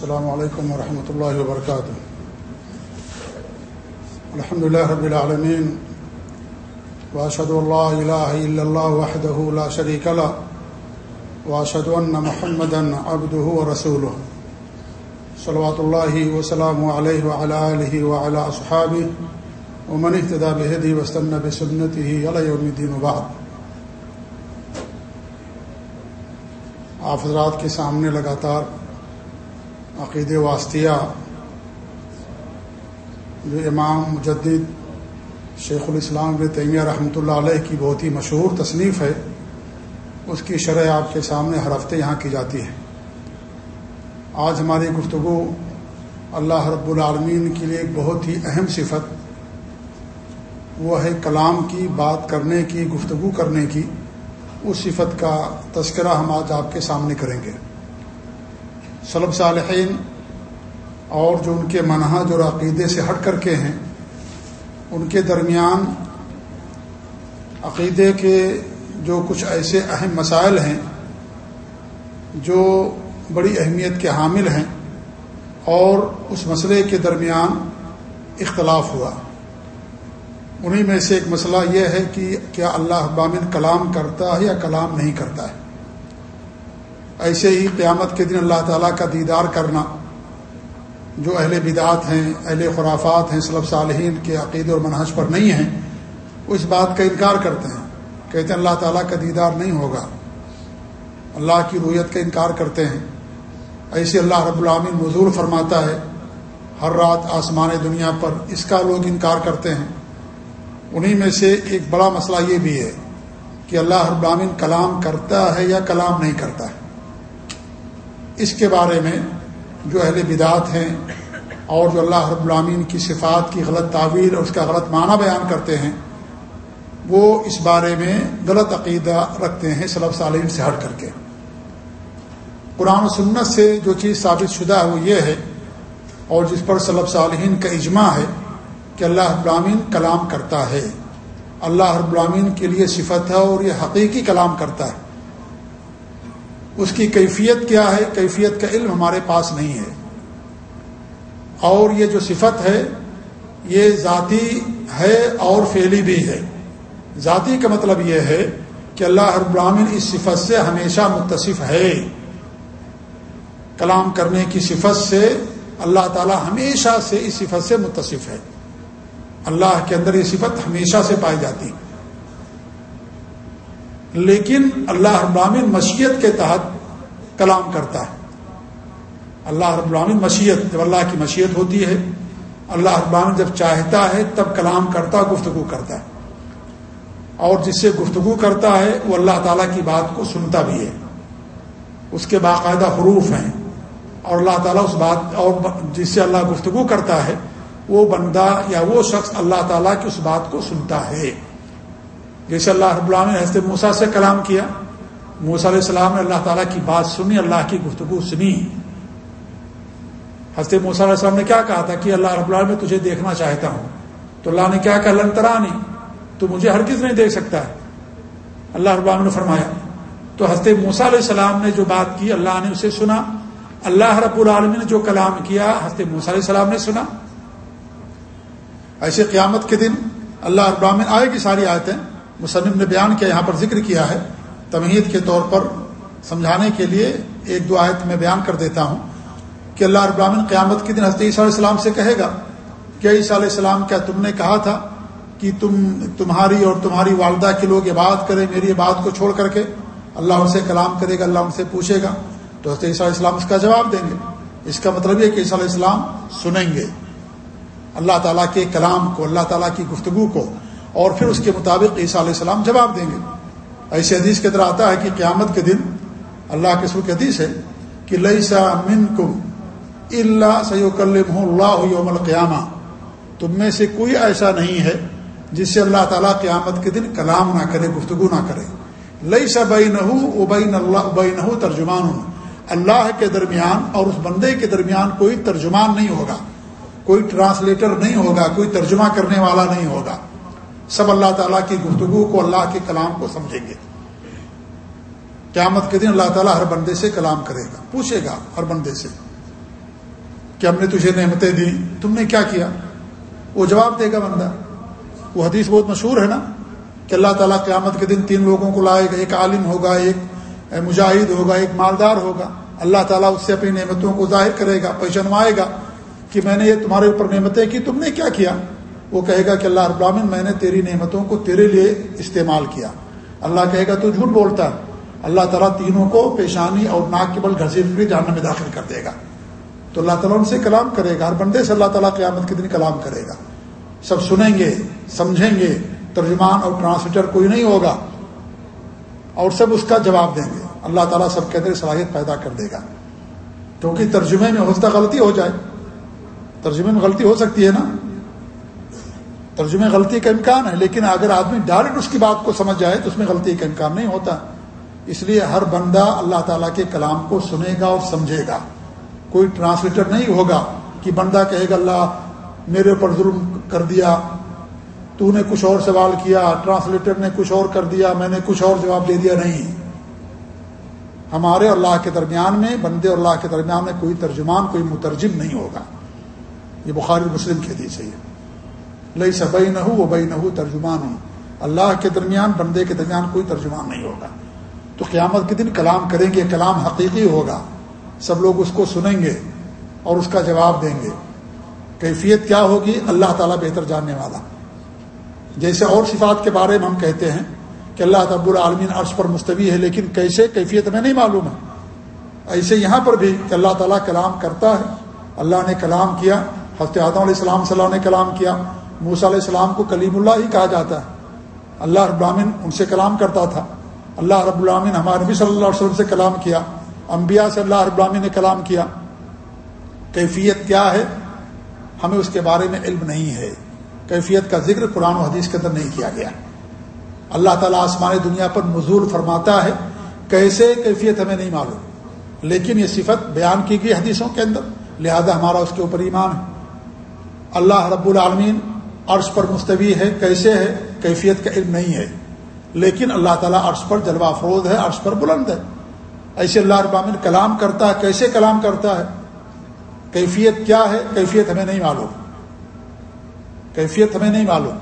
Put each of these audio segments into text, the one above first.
السلام علیکم ورحمۃ اللہ وبرکاتہ الحمد لله رب العالمين، وأشهد الله إله إلا الله وحده لا شريك له، وأشهد أن محمدا عبده ورسوله. صلوات الله وسلامه عليه وعلى آله وعلى أصحابه، ومن اهتدى بهدي واستنى بسنته إلى يوم الدين وبعد. آپ حضرات کے سامنے لگاتار عقید واسطیہ، جو امام مجدد شیخ الاسلام ابن تیمیہ رحمۃ اللہ علیہ کی بہت ہی مشہور تصنیف ہے، اس کی شرح آپ کے سامنے ہر ہفتے یہاں کی جاتی ہے۔ آج ہماری گفتگو اللہ رب العالمین کے لیے ایک بہت ہی اہم صفت، وہ ہے کلام کی، بات کرنے کی، گفتگو کرنے کی۔ اس صفت کا تذکرہ ہم آج آپ کے سامنے کریں گے۔ صلب صالحین اور جو ان کے منہج اور عقیدے سے ہٹ کر کے ہیں، ان کے درمیان عقیدے کے جو کچھ ایسے اہم مسائل ہیں جو بڑی اہمیت کے حامل ہیں اور اس مسئلے کے درمیان اختلاف ہوا۔ انہی میں سے ایک مسئلہ یہ ہے کہ کیا اللہ ابامن کلام کرتا ہے یا کلام نہیں کرتا ہے۔ ایسے ہی قیامت کے دن اللہ تعالیٰ کا دیدار کرنا، جو اہل بدعات ہیں، اہل خرافات ہیں صلب صالحین کے عقید اور منحص پر نہیں ہیں وہ اس بات کا انکار کرتے ہیں۔ کہتے ہیں اللہ تعالیٰ کا دیدار نہیں ہوگا۔ اللہ کی رویت کا انکار کرتے ہیں۔ ایسے اللہ رب العامن مضور فرماتا ہے، ہر رات آسمان دنیا پر اس کا لوگ انکار کرتے ہیں۔ انہی میں سے ایک بڑا مسئلہ یہ بھی ہے کہ اللہ رب العامن کلام کرتا ہے یا کلام نہیں کرتا ہے۔ اس کے بارے میں جو اہل بدعت ہیں اور جو اللہ رب العامین کی صفات کی غلط تعویر اور اس کا غلط معنی بیان کرتے ہیں، وہ اس بارے میں غلط عقیدہ رکھتے ہیں صلب صالین سے ہٹ کر کے۔ قرآن و سنت سے جو چیز ثابت شدہ ہے وہ یہ ہے اور جس پر صلب صالحین کا اجماع ہے کہ اللہ رب العامین کلام کرتا ہے۔ اللہ رب العامین کے لیے صفت ہے اور یہ حقیقی کلام کرتا ہے۔ اس کی کیفیت کیا ہے؟ کیفیت کا علم ہمارے پاس نہیں ہے۔ اور یہ جو صفت ہے، یہ ذاتی ہے اور فعلی بھی ہے۔ ذاتی کا مطلب یہ ہے کہ اللہ رب العامن اس صفت سے ہمیشہ متصف ہے۔ کلام کرنے کی صفت سے اللہ تعالی ہمیشہ سے اس صفت سے متصف ہے۔ اللہ کے اندر یہ صفت ہمیشہ سے پائی جاتی۔ ہے لیکن اللہ رب العالمین مشیت کے تحت کلام کرتا ہے۔ اللہ رب العالمین مشیت، جب اللہ کی مشیت ہوتی ہے، اللہ رب العالمین جب چاہتا ہے تب کلام کرتا گفتگو کرتا ہے۔ اور جس سے گفتگو کرتا ہے، وہ اللہ تعالیٰ کی بات کو سنتا بھی ہے۔ اس کے باقاعدہ حروف ہیں۔ اور اللہ تعالیٰ اس بات، اور جس سے اللہ گفتگو کرتا ہے، وہ بندہ یا وہ شخص اللہ تعالیٰ کی اس بات کو سنتا ہے۔ جیسے اللہ رب اللہ نے حضرت موسا سے کلام کیا موسا علیہ السلام نے اللہ تعالیٰ کی بات سنی، اللہ کی گفتگو سنی۔ حضرت موسیٰ علیہ السلام نے کیا کہا تھا کہ اللہ رب اللہ میں تجھے دیکھنا چاہتا ہوں۔ تو اللہ نے کیا کہا؟ لنترا نہیں تو مجھے ہر کس نہیں دیکھ سکتا۔ اللہ رب اللہ نے فرمایا، تو حضرت موسیٰ علیہ السلام نے جو بات کی، اللہ نے اسے سنا۔ اللہ رب العالمین نے جو کلام کیا، حضرت موسیٰ علیہ السلام نے سنا۔ ایسے قیامت کے دن اللہ رب العالمین آئے گی ساری آیتیں۔ مصنف نے بیان کیا، یہاں پر ذکر کیا ہے۔ تمہید کے طور پر سمجھانے کے لیے ایک دو آیت میں بیان کر دیتا ہوں کہ اللہ ابراہین قیامت کے دن حضرت عیسیٰ علیہ السلام سے کہے گا کہ عیسیٰ علیہ السلام، کیا تم نے کہا تھا کہ تم تمہاری اور تمہاری والدہ کے لوگ عبادت کریں، میری بات کو چھوڑ کر کے؟ اللہ ان سے کلام کرے گا، اللہ ان سے پوچھے گا۔ تو حضرت عیسیٰ علیہ السلام اس کا جواب دیں گے۔ اس کا مطلب یہ کہ عیسیٰ علیہ السلام سنیں گے۔ اللہ تعالیٰ کے کلام کو، اللہ تعالیٰ کی گفتگو کو اور پھر اس کے مطابق عیسیٰ علیہ السلام جواب دیں گے۔ ایسے حدیث کی طرح آتا ہے کہ قیامت کے دن اللہ کے سر حدیث ہے کہ لئی سا من کم اللہ سید اللہ یوم القیامہ۔ تم میں سے کوئی ایسا نہیں ہے جس سے اللہ تعالیٰ قیامت کے دن کلام نہ کرے، گفتگو نہ کرے۔ لئی سا بئی نہ بین اللہ بئی ترجمان۔ ہوں اللہ کے درمیان اور اس بندے کے درمیان کوئی ترجمان نہیں ہوگا، کوئی ٹرانسلیٹر نہیں ہوگا، کوئی ترجمہ کرنے والا نہیں ہوگا۔ سب اللہ تعالیٰ کی گفتگو کو اللہ کے کلام کو سمجھیں گے۔ قیامت کے دن اللہ تعالیٰ ہر بندے سے کلام کرے گا، پوچھے گا ہر بندے سے کہ ہم نے تجھے نعمتیں دی، تم نے کیا کیا؟ وہ جواب دے گا بندہ۔ وہ حدیث بہت مشہور ہے نا کہ اللہ تعالیٰ قیامت کے دن تین لوگوں کو لائے گا، ایک عالم ہوگا، ایک مجاہد ہوگا، ایک مالدار ہوگا۔ اللہ تعالیٰ اس سے اپنی نعمتوں کو ظاہر کرے گا پہچنوائے گا کہ میں نے یہ تمہارے اوپر نعمتیں کی، تم نے کیا کیا؟ وہ کہے گا کہ اللہ ابراہین میں نے تیری نعمتوں کو تیرے لیے استعمال کیا۔ اللہ کہے گا، تو جھوٹ بولتا ہے۔ اللہ تعالیٰ تینوں کو پیشانی اور ناک کے بل گھسیٹ کر جاننے میں داخل کر دے گا۔ تو اللہ تعالیٰ ان سے کلام کرے گا۔ ہر بندے سے اللہ تعالیٰ قیامت کے دن کلام کرے گا۔ سب سنیں گے، سمجھیں گے۔ ترجمان اور ٹرانسلیٹر کوئی نہیں ہوگا۔ اور سب اس کا جواب دیں گے۔ اللہ تعالیٰ سب کے اندر صلاحیت پیدا کر دے گا۔ کیونکہ ترجمے میں ہوتا غلطی ہو جائے۔ ترجمے میں غلطی ہو سکتی ہے نا؟ ترجمے غلطی کا امکان ہے، لیکن اگر آدمی ڈائریکٹ اس کی بات کو سمجھ جائے تو اس میں غلطی کا امکان نہیں ہوتا۔ اس لیے ہر بندہ اللہ تعالیٰ کے کلام کو سنے گا اور سمجھے گا۔ کوئی ٹرانسلیٹر نہیں ہوگا کہ بندہ کہے گا، اللہ میرے اوپر ظلم کر دیا، تو نے کچھ اور سوال کیا، ٹرانسلیٹر نے کچھ اور کر دیا، میں نے کچھ اور جواب دے دیا، نہیں۔ ہمارے اللہ کے درمیان میں، بندے اور اللہ کے درمیان میں کوئی ترجمان، کوئی مترجم نہیں ہوگا۔ یہ بخاری مسلم کی حدیث ہے۔ لئی سبئی نہ ہو وہ بئی نہ ہو ترجمان ہوں اللہ کے درمیان، بندے کے درمیان کوئی ترجمان نہیں ہوگا۔ تو قیامت کے دن کلام کریں گے، کلام حقیقی ہوگا۔ سب لوگ اس کو سنیں گے اور اس کا جواب دیں گے۔ کیفیت کیا ہوگی؟ اللہ تعالیٰ بہتر جاننے والا۔ جیسے اور صفات کے بارے میں ہم کہتے ہیں کہ اللہ تب العالمین عرش پر مستوی ہے، لیکن کیسے؟ کیفیت میں نہیں معلوم ہے۔ ایسے یہاں پر بھی کہ اللہ تعالیٰ کلام کرتا ہے۔ اللہ نے کلام کیا، حضرت آدم علیہ السلام صلی اللہ نے کلام کیا۔ موسیٰ علیہ السلام کو کلیم اللہ ہی کہا جاتا ہے۔ اللہ رب العالمین ان سے کلام کرتا تھا۔ اللہ رب العامن ہمارے نبی صلی اللہ علیہ وسلم سے کلام کیا۔ انبیاء سے اللہ رب العالمین نے کلام کیا۔ کیفیت کیا ہے؟ ہمیں اس کے بارے میں علم نہیں ہے۔ کیفیت کا ذکر قرآن و حدیث کے اندر نہیں کیا گیا۔ اللہ تعالیٰ آسمان دنیا پر مزور فرماتا ہے۔ کیسے کیفیت ہمیں نہیں معلوم۔ لیکن یہ صفت بیان کی گئی حدیثوں کے اندر۔ لہذا ہمارا اس کے اوپر ایمان ہے۔ اللہ رب العالمین عرش پر مستوی ہے، کیسے ہے؟ کیفیت کا علم نہیں ہے۔ لیکن اللہ تعالیٰ عرش پر جلوہ افروز ہے، عرش پر بلند ہے۔ ایسے اللہ ابامن کلام کرتا ہے، کیسے کلام کرتا ہے؟ کیفیت کیا ہے؟ کیفیت ہمیں نہیں معلوم۔ کیفیت ہمیں نہیں معلوم،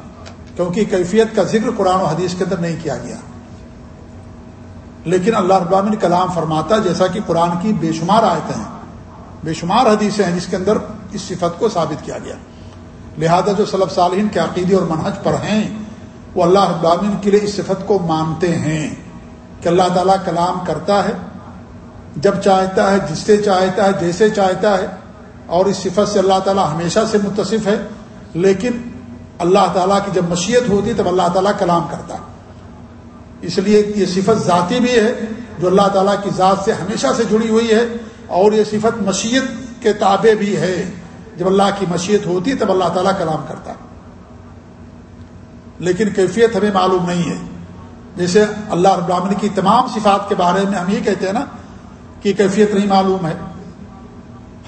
کیونکہ کیفیت کا ذکر قرآن و حدیث کے اندر نہیں کیا گیا۔ لیکن اللہ ابامن کلام فرماتا جیسا کہ قرآن کی بے شمار آیتیں ہیں۔ بے شمار حدیثیں ہیں جس کے اندر اس صفت کو ثابت کیا گیا۔ لہذا جو صلب صالحین کے عقیدے اور منہج پر ہیں، وہ اللہ ابامن کے لیے اس صفت کو مانتے ہیں کہ اللہ تعالیٰ کلام کرتا ہے، جب چاہتا ہے، جس سے چاہتا ہے، جیسے چاہتا ہے، اور اس صفت سے اللہ تعالیٰ ہمیشہ سے متصف ہے۔ لیکن اللہ تعالیٰ کی جب مشیت ہوتی تب اللہ تعالیٰ کلام کرتا اس لیے یہ صفت ذاتی بھی ہے، جو اللہ تعالیٰ کی ذات سے ہمیشہ سے جڑی ہوئی ہے، اور یہ صفت مشیت کے تابع بھی ہے۔ جب اللہ کی مشیت ہوتی تب اللہ تعالیٰ کلام کرتا لیکن کیفیت ہمیں معلوم نہیں ہے۔ جیسے اللہ ابراہین کی تمام صفات کے بارے میں ہم یہ کہتے ہیں نا کہ کیفیت نہیں معلوم ہے۔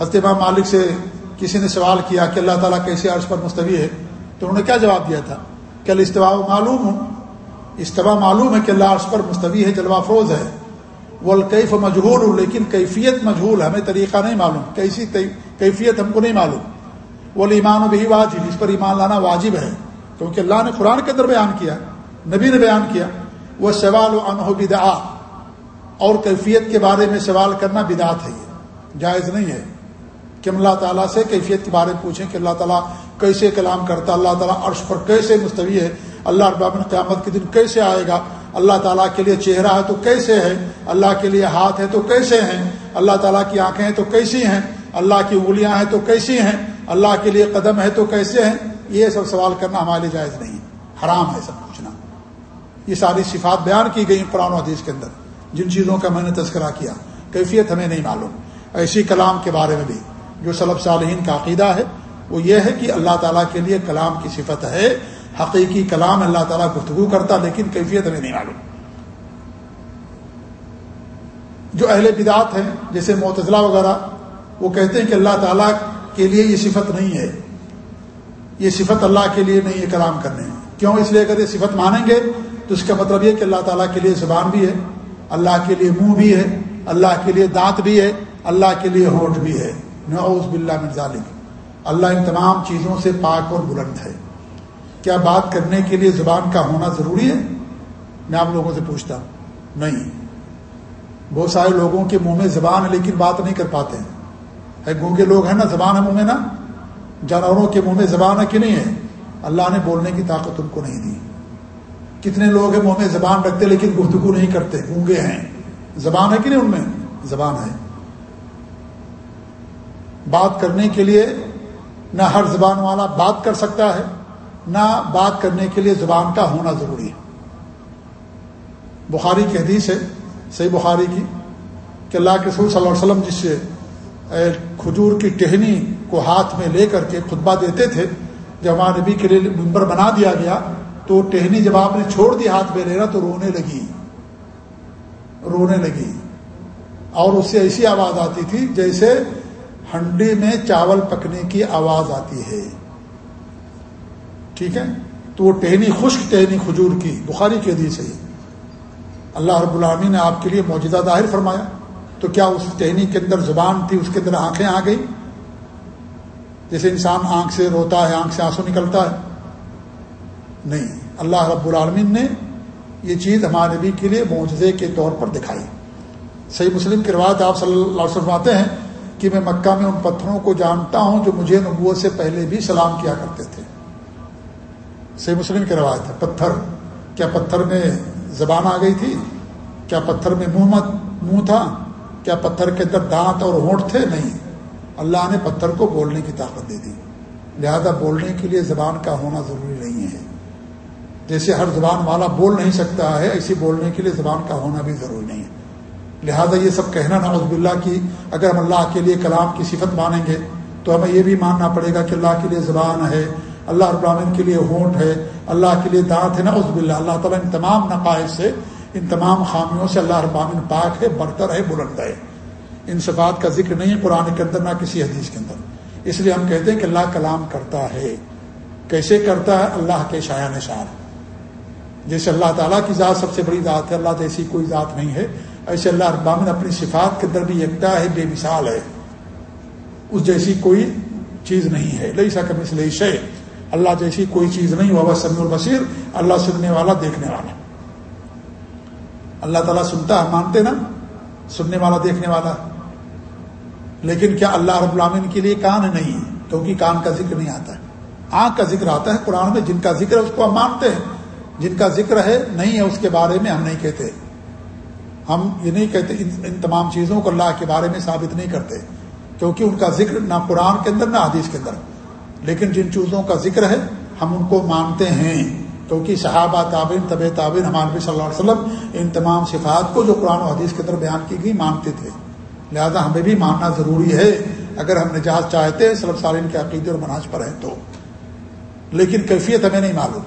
حضرت مالک سے کسی نے سوال کیا کہ اللہ تعالیٰ کیسے عرض پر مستوی ہے؟ تو انہوں نے کیا جواب دیا تھا؟ کہ اللہ استوا معلوم ہوں۔ استوا معلوم ہے کہ اللہ عرض پر مستوی ہے، جلوہ فروز ہے۔ وہ الکیف مجہور ہوں لیکن کیفیت مجہول، ہمیں طریقہ نہیں معلوم۔ کیسی کیفیت ہم کو نہیں معلوم۔ وہ ایمان و بھی واجب، اس پر ایمان لانا واجب ہے۔ کیونکہ اللہ نے قرآن کے اندر بیان کیا، نبی نے بیان کیا۔ وہ سوال و انہ اور کیفیت کے بارے میں سوال کرنا بدعت ہے یہ۔ جائز نہیں ہے کہ اللہ تعالیٰ سے کیفیت کے بارے میں پوچھیں کہ اللہ تعالیٰ کیسے کلام کرتا، اللہ تعالیٰ عرش پر کیسے مستوی ہے، اللہ اربابن قیامت کے دن کیسے آئے گا۔ اللہ تعالیٰ کے لیے چہرہ ہے تو کیسے ہے؟ اللہ کے لیے ہاتھ ہے تو کیسے ہیں؟ اللہ تعالیٰ کی آنکھیں ہیں تو کیسی ہیں؟ اللہ کی انگلیاں ہیں تو کیسی ہیں؟ اللہ کے لیے قدم ہے تو کیسے ہیں؟ یہ سب سوال کرنا ہمارے لیے جائز نہیں حرام ہے سب پوچھنا۔ یہ ساری صفات بیان کی گئی قرآن و حدیث کے اندر۔ جن چیزوں کا میں نے تذکرہ کیا، کیفیت ہمیں نہیں معلوم۔ ایسی کلام کے بارے میں بھی جو سلب صالحین کا عقیدہ ہے، وہ یہ ہے کہ اللہ تعالیٰ کے لیے کلام کی صفت ہے۔ حقیقی کلام اللہ تعالیٰ گفتگو کرتا لیکن کیفیت ہمیں نہیں معلوم۔ جو اہل بدعت ہیں، جیسے معتضلہ وغیرہ، وہ کہتے ہیں کہ اللہ تعالیٰ کے لیے یہ صفت نہیں ہے۔ یہ صفت اللہ کے لیے نہیں ہے کلام کرنے۔ کیوں؟ اس لیے اگر یہ صفت مانیں گے، تو اس کا مطلب یہ کہ اللہ تعالیٰ کے لیے زبان بھی ہے، اللہ کے لیے منہ بھی ہے، اللہ کے لیے دانت بھی ہے، اللہ کے لیے ہونٹ بھی ہے۔ نعوذ باللہ من ذالک۔ اللہ ان تمام چیزوں سے پاک اور بلند ہے۔ کیا بات کرنے کے لیے زبان کا ہونا ضروری ہے؟ میں آپ لوگوں سے پوچھتا ہوں۔ نہیں۔ بہت سارے لوگوں کے منہ میں زبان ہے لیکن بات نہیں کر پاتے ہیں۔ گونگے لوگ ہیں نا، زبان ہے منہ میں نا؟ جانوروں کے منہ میں زبان ہے کہ نہیں ہے؟ اللہ نے بولنے کی طاقت ان کو نہیں دی۔ کتنے لوگ ہیں منہ میں زبان رکھتے لیکن گفتگو نہیں کرتے؟ گونگے ہیں۔ زبان ہے کہ نہیں ان میں؟ زبان ہے۔ بات کرنے کے لیے نہ ہر زبان والا بات کر سکتا ہے۔ نہ بات کرنے کے لیے زبان کا ہونا ضروری ہے۔ بخاری کی حدیث ہے، صحیح بخاری کی، کہ اللہ کے رسول صلی اللہ علیہ وسلم جس سے کھجور کی ٹہنی کو ہاتھ میں لے کر کے خطبہ دیتے تھے، جب ہمارے نبی کے لیے ممبر بنا دیا گیا، تو ٹہنی جب آپ نے چھوڑ دی ہاتھ میں لینا تو رونے لگی۔ رونے لگی۔ اور اس سے ایسی آواز آتی تھی جیسے ہنڈی میں چاول پکنے کی آواز آتی ہے۔ ٹھیک ہے؟ تو وہ ٹہنی خشک ٹہنی کھجور کی، بخاری کے دی صحیح اللہ رب العامی نے آپ کے لیے موجودہ ظاہر فرمایا۔ تو کیا اس ٹہنی کے اندر زبان تھی، اس کے اندر آنکھیں آ گئی جیسے انسان آنکھ سے روتا ہے، آنکھ سے آنسو نکلتا ہے۔ نہیں، اللہ رب العالمین نے یہ چیز ہمارے نبی کے لیے معجزے کے طور پر دکھائی۔ صحیح مسلم کی روایت آپ صلی اللہ علیہ وسلم آتے ہیں کہ میں مکہ میں ان پتھروں کو جانتا ہوں جو مجھے نبوت سے پہلے بھی سلام کیا کرتے تھے۔ صحیح مسلم کی روایت ہے، پتھر۔ کیا پتھر میں زبان آ گئی تھی؟ کیا پتھر میں منہ مت منہ تھا؟ کیا پتھر کے اندر دانت اور ہونٹ تھے؟ نہیں۔ اللہ نے پتھر کو بولنے کی طاقت دے دی۔ لہذا بولنے کے لیے زبان کا ہونا ضروری نہیں ہے۔ جیسے ہر زبان والا بول نہیں سکتا ہے ایسی بولنے کے لیے زبان کا ہونا بھی ضروری نہیں ہے۔ لہذا یہ سب کہنا نعوذ باللہ کی، اگر ہم اللہ کے لیے کلام کی صفت مانیں گے، تو ہمیں یہ بھی ماننا پڑے گا کہ اللہ کے لیے زبان ہے۔ اللہ ابراہین کے لیے ہونٹ ہے، اللہ کے لیے دانت ہے، نعوذ باللہ، اللہ تعالیٰ ان تمام نقائص سے، ان تمام خامیوں سے اللہ ابامن پاک ہے، برتر ہے، بلند ہے۔ ان صفات کا ذکر نہیں ہے قرآن کے اندر، نہ کسی حدیث کے اندر۔ اس لیے ہم کہتے ہیں کہ اللہ کلام کرتا ہے۔ کیسے کرتا ہے؟ اللہ کے شاع نشان۔ جیسے اللہ تعالیٰ کی ذات سب سے بڑی ذات ہے، اللہ جیسی کوئی ذات نہیں ہے۔ ایسے اللہ ابامن اپنی صفات کے اندر بھی یکتا ہے، بے مثال ہے۔ اس جیسی کوئی چیز نہیں ہے۔ لئی سا کم اس لیے اللہ جیسی کوئی چیز نہیں ہوا سمیع البصیر، اللہ سننے والا دیکھنے والا۔ اللہ تعالیٰ سنتا ہے، مانتے نا؟ سننے والا، دیکھنے والا۔ لیکن کیا اللہ رب العامن کے لیے کان نہیں ہے؟ کیونکہ کان کا ذکر نہیں آتا ہے۔ آنکھ کا ذکر آتا ہے قرآن میں، جن کا ذکر ہے، اس کو ہم مانتے ہیں۔ جن کا ذکر ہے، نہیں ہے، اس کے بارے میں ہم نہیں کہتے۔ ہم یہ نہیں کہتے ان تمام چیزوں کو اللہ کے بارے میں ثابت نہیں کرتے۔ کیونکہ ان کا ذکر نہ قرآن کے اندر، نہ حدیث کے اندر۔ لیکن جن چیزوں کا ذکر ہے، ہم ان کو مانتے ہیں۔ کیونکہ صحابہ تعبین طب تعبین ہمارے نبی صلی اللہ علیہ وسلم ان تمام صفات کو جو قرآن و حدیث کے اندر بیان کی گئی، مانتے تھے۔ لہذا ہمیں بھی ماننا ضروری ہے۔ اگر ہم نجات چاہتے ہیں سلب سالین کے عقیدے اور مناج پر ہیں تو۔ لیکن کیفیت ہمیں نہیں معلوم۔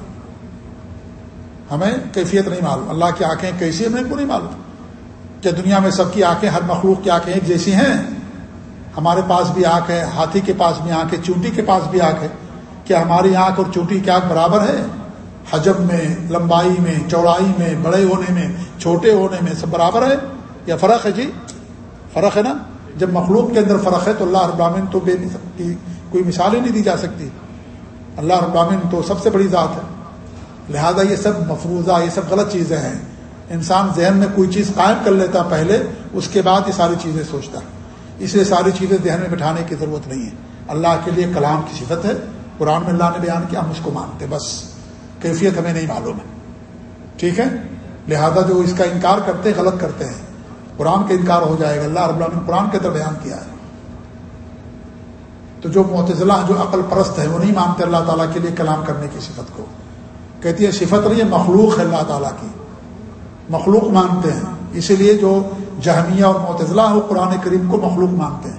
ہمیں کیفیت نہیں معلوم۔ اللہ کی آنکھیں کیسی ہمیں کو نہیں معلوم۔ کہ دنیا میں سب کی آنکھیں، ہر مخلوق کی آنکھیں ایک جیسی ہیں؟ ہمارے پاس بھی آنکھ ہے، ہاتھی کے پاس بھی آنکھ ہے، چونٹی کے پاس بھی آنکھ ہے۔ کیا ہماری آنکھ اور چونٹی کی آنکھ برابر ہے؟ حجم میں، لمبائی میں، چوڑائی میں، بڑے ہونے میں، چھوٹے ہونے میں سب برابر ہے؟ یا فرق ہے جی؟ فرق ہے نا؟ جب مخلوق کے اندر فرق ہے تو اللہ ابامن تو بے کی کوئی مثال ہی نہیں دی جا سکتی۔ اللہ ابامن تو سب سے بڑی ذات ہے۔ لہذا یہ سب مفروضہ، یہ سب غلط چیزیں ہیں۔ انسان ذہن میں کوئی چیز قائم کر لیتا پہلے، اس کے بعد یہ ساری چیزیں سوچتا۔ ہے اس لیے ساری چیزیں ذہن میں بٹھانے کی ضرورت نہیں ہے۔ اللہ کے لیے کلام کی صفت ہے۔ قرآن میں اللہ نے بیان کیا، ہم اس کو مانتے بس۔ کیفیت ہمیں نہیں معلوم ہے۔ ٹھیک ہے؟ لہذا جو اس کا انکار کرتے غلط کرتے ہیں۔ قرآن کا انکار ہو جائے گا۔ اللہ رب اللہ نے قرآن کے اندر بیان کیا ہے۔ تو جو معتزلہ جو عقل پرست ہے وہ نہیں مانتے اللہ تعالیٰ کے لیے کلام کرنے کی صفت کو۔ کہتی ہے صفت نہیں، مخلوق ہے اللہ تعالیٰ کی۔ مخلوق مانتے ہیں۔ اسی لیے جو جہمیہ اور معتزلہ ہے وہ قرآن کریم کو مخلوق مانتے ہیں۔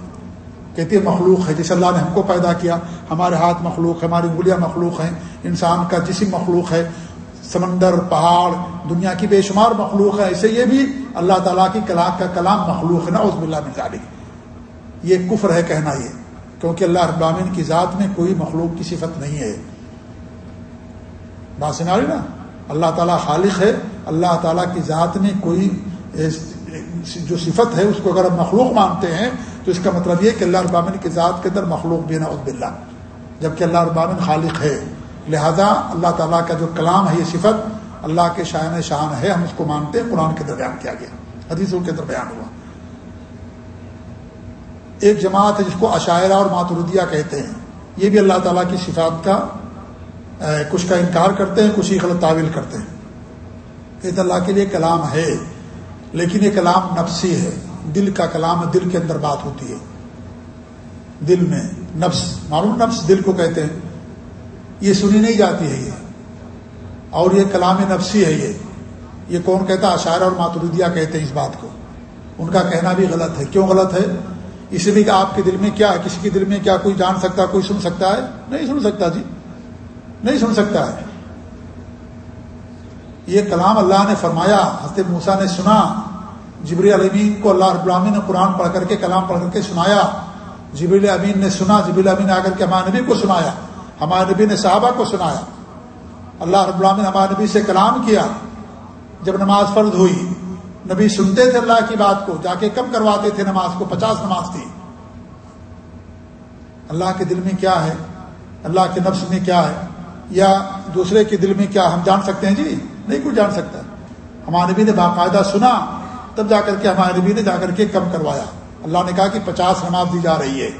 کہتی ہے، مخلوق ہے جس اللہ نے ہم کو پیدا کیا، ہمارے ہاتھ مخلوق ہے، ہماری انگلیاں مخلوق ہیں، انسان کا جسم مخلوق ہے، سمندر، پہاڑ، دنیا کی بے شمار مخلوق ہے ایسے یہ بھی اللہ تعالیٰ کی کلام کا کلام مخلوق ہے نا اس بلّہ نکالی یہ کفر ہے، کہنا یہ، کیونکہ اللہ ابامین کی ذات میں کوئی مخلوق کی صفت نہیں ہے۔ بات سنا رہی نا؟ اللہ تعالیٰ خالق ہے، اللہ تعالیٰ کی ذات میں کوئی جو صفت ہے، اس کو اگر ہم مخلوق مانتے ہیں، تو اس کا مطلب یہ کہ اللہ ابامن کی ذات کے اندر مخلوق بین عب اللہ جبکہ اللہ ابامن خالق ہے۔ لہذا اللہ تعالیٰ کا جو کلام ہے، یہ صفت اللہ کے شاعن شان ہے، ہم اس کو مانتے ہیں، قرآن کے اندر بیان کیا گیا۔ حدیثوں کے اندر بیان ہوا۔ ایک جماعت ہے جس کو عشاعرہ اور ماتردیہ کہتے ہیں۔ یہ بھی اللہ تعالیٰ کی صفات کا کچھ کا انکار کرتے ہیں، کچھ ہی غلط تعویل کرتے ہیں۔ یہ اللہ کے لیے کلام ہے۔ لیکن یہ کلام نفسی ہے۔ دل کا کلام ہے، دل کے اندر بات ہوتی ہے۔ دل میں نفس، معلوم نفس دل کو کہتے ہیں۔ یہ سنی نہیں جاتی ہے یہ۔ اور یہ کلام نفسی ہے یہ۔ یہ کون کہتا ہے؟ اور ماتردیہ کہتے ہیں اس بات کو۔ ان کا کہنا بھی غلط ہے۔ کیوں غلط ہے؟ اس لیے کہ آپ کے دل میں کیا ہے؟ کسی کے دل میں کیا کوئی جان سکتا کوئی سن سکتا ہے؟ نہیں سن سکتا جی۔ نہیں سن سکتا ہے۔ یہ کلام اللہ نے فرمایا، حضرت موسا نے سنا جبری علمین کو اللہ رب العالمین نے قرآن پڑھ کر کے، کلام پڑھ کر کے سنایا۔ جبریل امین نے سنا، جبریل امین آ کر کے ہمارے نبی کو سنایا۔ ہمارے نبی نے صحابہ کو سنایا۔ اللہ رب العالمین ہمارے نبی سے کلام کیا۔ جب نماز فرض ہوئی، نبی سنتے تھے اللہ کی بات کو، جا کے کم کرواتے تھے نماز کو، پچاس نماز تھی۔ اللہ کے دل میں کیا ہے؟ اللہ کے نفس میں کیا ہے؟ یا دوسرے کے دل میں کیا؟ ہم جان سکتے ہیں جی؟ نہیں کوئی جان سکتا۔ ہمارے نبی نے باقاعدہ سنا، تب جا کر کے ہمارے نبی نے جا کر کے کم کروایا۔ اللہ نے کہا کہ پچاس نماز دی جا رہی ہے۔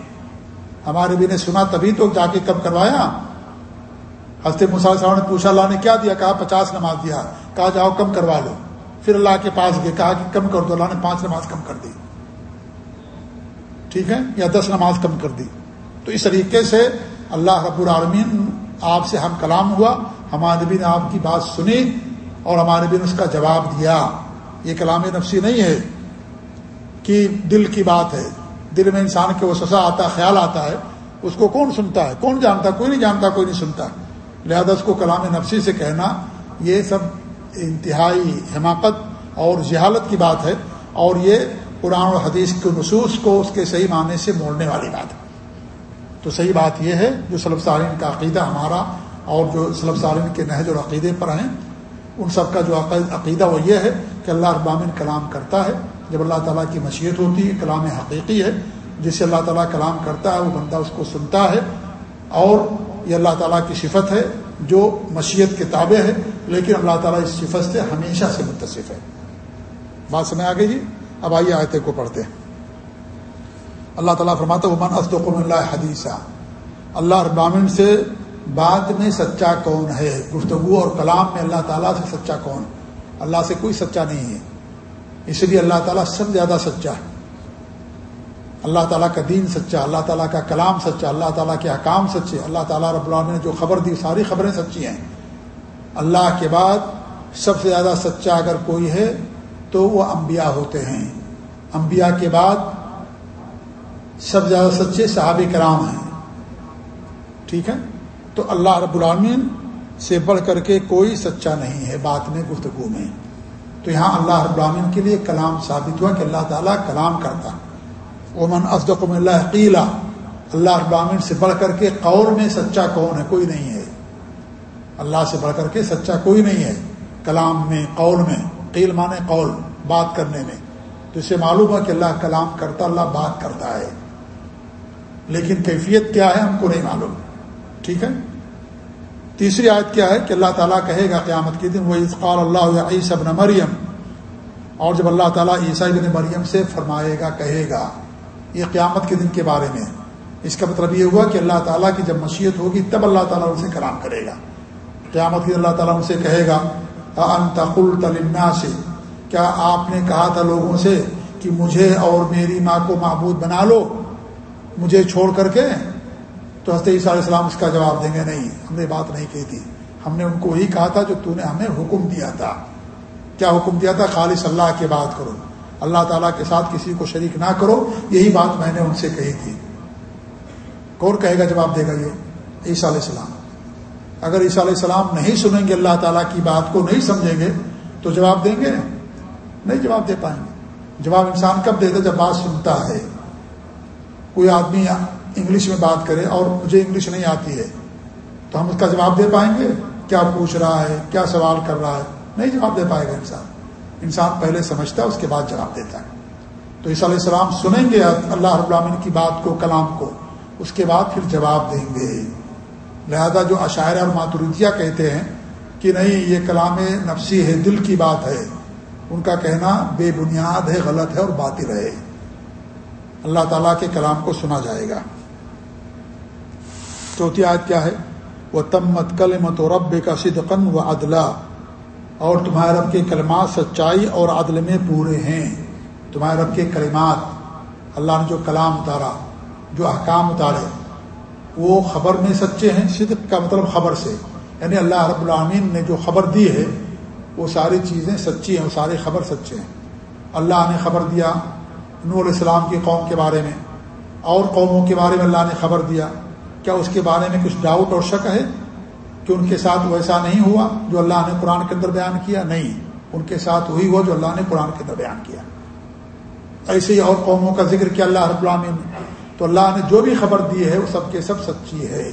ہمارے نبی نے سنا، تبھی تو جا کے کم کروایا۔ ہنستے صاحب نے پوچھا، اللہ نے کیا دیا؟ کہا، پچاس نماز دیا۔ کہا، جاؤ کم کروا لو۔ پھر اللہ کے پاس گئے، کہا کہ کم کر دو۔ اللہ نے پانچ نماز کم کر دی۔ ٹھیک ہے؟ یا دس نماز کم کر دی۔ تو اس طریقے سے اللہ رب العالمین آپ سے ہم کلام ہوا۔ ہمارے نبی نے آپ کی بات سنی۔ اور ہمارے نبی نے اس کا جواب دیا۔ یہ کلام نفسی نہیں ہے کہ دل کی بات ہے۔ دل میں انسان کے وہ سزا آتا، خیال آتا ہے، اس کو کون سنتا ہے؟ کون جانتا، کوئی نہیں جانتا، کوئی نہیں سنتا۔ لہذا اس کو کلام نفسی سے کہنا، یہ سب انتہائی حماقت اور جہالت کی بات ہے۔ اور یہ قرآن و حدیث کے نصوص کو اس کے صحیح معنی سے موڑنے والی بات ہے۔ تو صحیح بات یہ ہے، جو سلب سارین کا عقیدہ ہمارا اور جو سلب سارین کے نہج اور عقیدے پر ہیں ان سب کا جو عقیدہ وہ یہ ہے کہ اللہ ابامن کلام کرتا ہے۔ جب اللہ تعالیٰ کی مشیت ہوتی ہے، کلام حقیقی ہے، جس سے اللہ تعالیٰ کلام کرتا ہے، وہ بندہ اس کو سنتا ہے۔ اور یہ اللہ تعالیٰ کی صفت ہے، جو مشیت کے تابع ہے، لیکن اللہ تعالیٰ اس صفت سے ہمیشہ سے متصف ہے۔ بات سمے آگے جی؟ اب آئیے آیتے کو پڑھتے ہیں۔ اللہ تعالیٰ فرماتا من اسدقم اللہ حدیثہ اللہ ابامن سے بعد میں سچا کون ہے؟ گفتگو اور کلام میں اللہ تعالیٰ سے سچا کون؟ اللہ سے کوئی سچا نہیں ہے۔ اس لیے اللہ تعالیٰ سب زیادہ سچا ہے۔ اللہ تعالیٰ کا دین سچا، اللہ تعالیٰ کا کلام سچا، اللہ تعالیٰ کے احکام سچے۔ اللہ تعالیٰ رب العالمین نے جو خبر دی، ساری خبریں سچی ہیں۔ اللہ کے بعد سب سے زیادہ سچا اگر کوئی ہے تو وہ انبیاء ہوتے ہیں۔ انبیاء کے بعد سب سے زیادہ سچے صحاب کرام ہیں۔ ٹھیک ہے؟ تو اللہ رب العالمین سے بڑھ کر کے کوئی سچا نہیں ہے، بات میں گفتگو میں۔ تو یہاں اللہ رب العالمین کے لیے کلام ثابت ہوا کہ اللہ تعالیٰ کلام کرتا۔ امن افدقم اللہ قیلا اللہ رب العالمین سے بڑھ کر کے قول میں سچا کون ہے؟ کوئی نہیں ہے۔ اللہ سے بڑھ کر کے سچا کوئی نہیں ہے۔ کلام میں، قول میں۔ قیل مانے قول، بات کرنے میں۔ تو اسے معلوم ہے کہ اللہ کلام کرتا، اللہ بات کرتا ہے۔ لیکن کیفیت کیا ہے، ہم کو نہیں معلوم۔ ٹھیک ہے؟ تیسری آیت کیا ہے کہ اللہ تعالیٰ کہے گا قیامت کے دن وہ اطقال اللہ عیسی ابن مریم اور جب اللہ تعالیٰ عیسیٰ بن مریم سے فرمائے گا، کہے گا، یہ قیامت کے دن کے بارے میں۔ اس کا مطلب یہ ہوا کہ اللہ تعالیٰ کی جب مشیت ہوگی، تب اللہ تعالیٰ ان سے کلام کرے گا۔ قیامت کے دن اللہ تعالیٰ ان سے کہے گا انتقل تلنا سے کیا آپ نے کہا تھا لوگوں سے کہ مجھے اور میری ماں کو معبود بنا لو؟ مجھے چھوڑ کر کے؟ تو حضرت عیسیٰ علیہ السلام اس کا جواب دیں گے، نہیں، ہم نے بات نہیں کہی تھی۔ ہم نے ان کو وہی کہا تھا جو تو نے ہمیں حکم دیا تھا۔ کیا حکم دیا تھا؟ خالص اللہ کی بات کرو۔ اللہ تعالیٰ کے ساتھ کسی کو شریک نہ کرو، یہی بات میں نے ان سے کہی تھی۔ کون کہے گا جواب دے گا یہ؟ عیسیٰ علیہ السلام۔ اگر عیسیٰ علیہ السلام نہیں سنیں گے، اللہ تعالیٰ کی بات کو نہیں سمجھیں گے، تو جواب دیں گے؟ نہیں جواب دے پائیں گے۔ جواب انسان کب دیتا جب بات سنتا ہے۔ کوئی آدمی انگلش میں بات کرے اور مجھے انگلش نہیں آتی ہے، تو ہم اس کا جواب دے پائیں گے؟ کیا پوچھ رہا ہے؟ کیا سوال کر رہا ہے؟ نہیں جواب دے پائے گا انسان۔ انسان پہلے سمجھتا ہے، اس کے بعد جواب دیتا ہے۔ تو عیسیٰ علیہ السلام سنیں گے اللہ رب العالمین کی بات کو، کلام کو، اس کے بعد پھر جواب دیں گے۔ لہذا جو عشاعرہ اور ماتردیہ کہتے ہیں کہ نہیں، یہ کلام نفسی ہے، دل کی بات ہے، ان کا کہنا بے بنیاد ہے، غلط ہے اور باطل ہے۔ اللہ تعالیٰ کے کلام کو سنا جائے گا۔ چوتھی آیت کیا ہے؟ وہ تمت کل مت و رب کا صدقن و عدلہ اور تمہارے رب کے کلمات سچائی اور عدل میں پورے ہیں۔ تمہارے رب کے کلمات، اللہ نے جو کلام اتارا، جو احکام اتارے، وہ خبر میں سچے ہیں، صدق کا مطلب خبر سے۔ یعنی اللہ رب العامین نے جو خبر دی ہے، وہ ساری چیزیں سچی ہیں، وہ سارے خبر سچے ہیں۔ اللہ نے خبر دیا نور السلام کی قوم کے بارے میں، اور قوموں کے بارے میں اللہ نے خبر دیا۔ کیا اس کے بارے میں کچھ ڈاؤٹ اور شک ہے کہ ان کے ساتھ ویسا نہیں ہوا جو اللہ نے قرآن کے اندر بیان کیا؟ نہیں. ان کے ساتھ وہی ہوا جو اللہ نے قرآن کے اندر بیان کیا. ایسے ہی اور قوموں کا ذکر کیا اللہ رب العامین تو اللہ نے جو بھی خبر دی ہے وہ سب کے سب سچی ہے.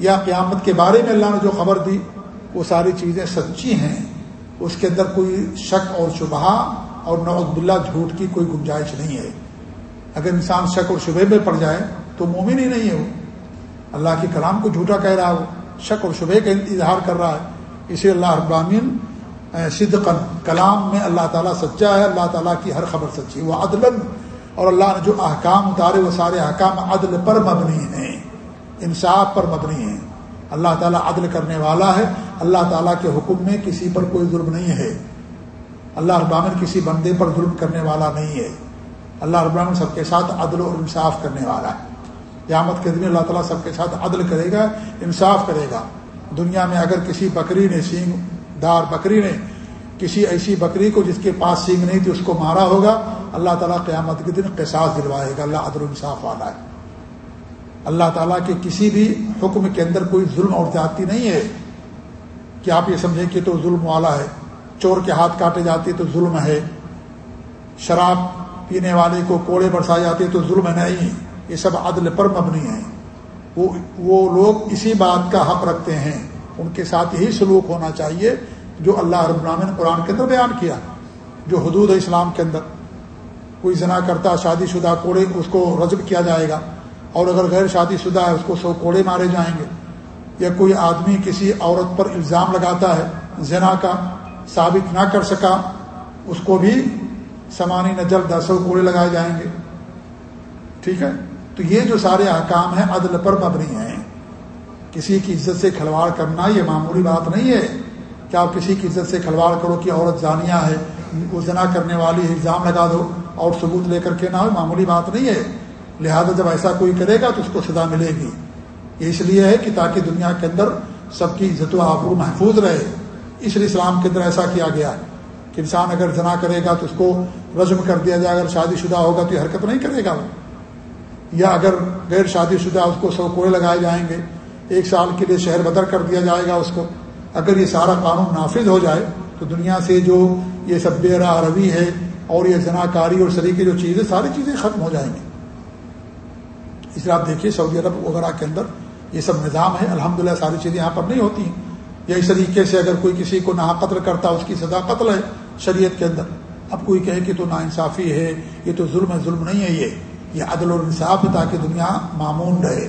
یا قیامت کے بارے میں اللہ نے جو خبر دی وہ ساری چیزیں سچی ہیں. اس کے اندر کوئی شک اور شبہ اور نوز باللہ جھوٹ کی کوئی گنجائش نہیں ہے. اگر انسان شک اور شبہ میں پڑ جائے تو مومن ہی نہیں ہے وہ. اللہ کے کلام کو جھوٹا کہہ رہا ہے، وہ شک اور شبہ کا اظہار کر رہا ہے۔ اسے اللہ ابرامین صدقن کلام میں اللہ تعالیٰ سچا ہے، اللہ تعالیٰ کی ہر خبر سچی وہ عدلن اور اللہ نے جو احکام اتارے، وہ سارے احکام عدل پر مبنی ہیں۔ انصاف پر مبنی ہیں۔ اللہ تعالیٰ عدل کرنے والا ہے۔ اللہ تعالیٰ کے حکم میں کسی پر کوئی ظلم نہیں ہے۔ اللہ ابامن کسی بندے پر ظلم کرنے والا نہیں ہے۔ اللہ ابامن سب کے ساتھ عدل اور انصاف کرنے والا ہے۔ قیامت کے دن اللہ تعالیٰ سب کے ساتھ عدل کرے گا، انصاف کرے گا۔ دنیا میں اگر کسی بکری نے سینگ دار بکری نے کسی ایسی بکری کو جس کے پاس سینگ نہیں تھی اس کو مارا ہوگا، اللہ تعالیٰ قیامت کے دن قصاص دلوائے گا۔ اللہ عدل انصاف والا ہے۔ اللہ تعالیٰ کے کسی بھی حکم کے اندر کوئی ظلم اور زیادتی نہیں ہے۔ کہ آپ یہ سمجھیں کہ تو ظلم والا ہے؟ چور کے ہاتھ کاٹے جاتے تو ظلم ہے۔ شراب پینے والے کو کوڑے برسائے جاتے تو ظلم نہیں۔ یہ سب عدل پر مبنی ہیں۔ وہ وہ لوگ اسی بات کا حق رکھتے ہیں۔ ان کے ساتھ یہی سلوک ہونا چاہیے جو اللہ رب العالمین نے قرآن کے اندر بیان کیا، جو حدود ہے اسلام کے اندر۔ کوئی زنا کرتا، شادی شدہ کوڑے، اس کو رجب کیا جائے گا۔ اور اگر غیر شادی شدہ ہے، اس کو سو کوڑے مارے جائیں گے۔ یا کوئی آدمی کسی عورت پر الزام لگاتا ہے، زنا کا ثابت نہ کر سکا، اس کو بھی سمانی نجل دس سو کوڑے لگائے جائیں گے۔ ٹھیک ہے؟ تو یہ جو سارے احکام ہیں عدل پر مبنی ہیں۔ کسی کی عزت سے کھلواڑ کرنا یہ معمولی بات نہیں ہے۔ کہ آپ کسی کی عزت سے کھلواڑ کرو کہ عورت جانیہ ہے، وہ زنا کرنے والی الزام لگا دو، اور ثبوت لے کر کے نہ ہو، معمولی بات نہیں ہے۔ لہذا جب ایسا کوئی کرے گا تو اس کو سزا ملے گی۔ یہ اس لیے ہے کہ تاکہ دنیا کے اندر سب کی عزت و آبرو محفوظ رہے۔ اس لیے اسلام کے اندر ایسا کیا گیا کہ انسان اگر جنا کرے گا تو اس کو رزم کر دیا جائے، اگر شادی شدہ ہوگا تو یہ حرکت نہیں کرے گا۔ وہ یا اگر غیر شادی شدہ اس کو سو کوڑے لگائے جائیں گے، ایک سال کے لیے شہر بدر کر دیا جائے گا اس کو، اگر یہ سارا قانون نافذ ہو جائے تو دنیا سے جو یہ سب بے روی ہے اور یہ زنا کاری اور سلیقے جو چیزیں، ساری چیزیں ختم ہو جائیں گی۔ اس لیے آپ دیکھیے سعودی عرب، وغیرہ کے اندر یہ سب نظام ہے الحمد ساری چیزیں یہاں پر نہیں ہوتی ہیں۔ یا اس طریقے سے اگر کوئی کسی کو نہ قتل کرتا، اس کی سزا قتل ہے شریعت کے اندر۔ اب کوئی کہے کہ تو نا انصافی ہے، یہ تو ظلم ہے، ظلم نہیں ہے یہ۔ یہ عدل اور انصاف ہے تاکہ دنیا معمون رہے۔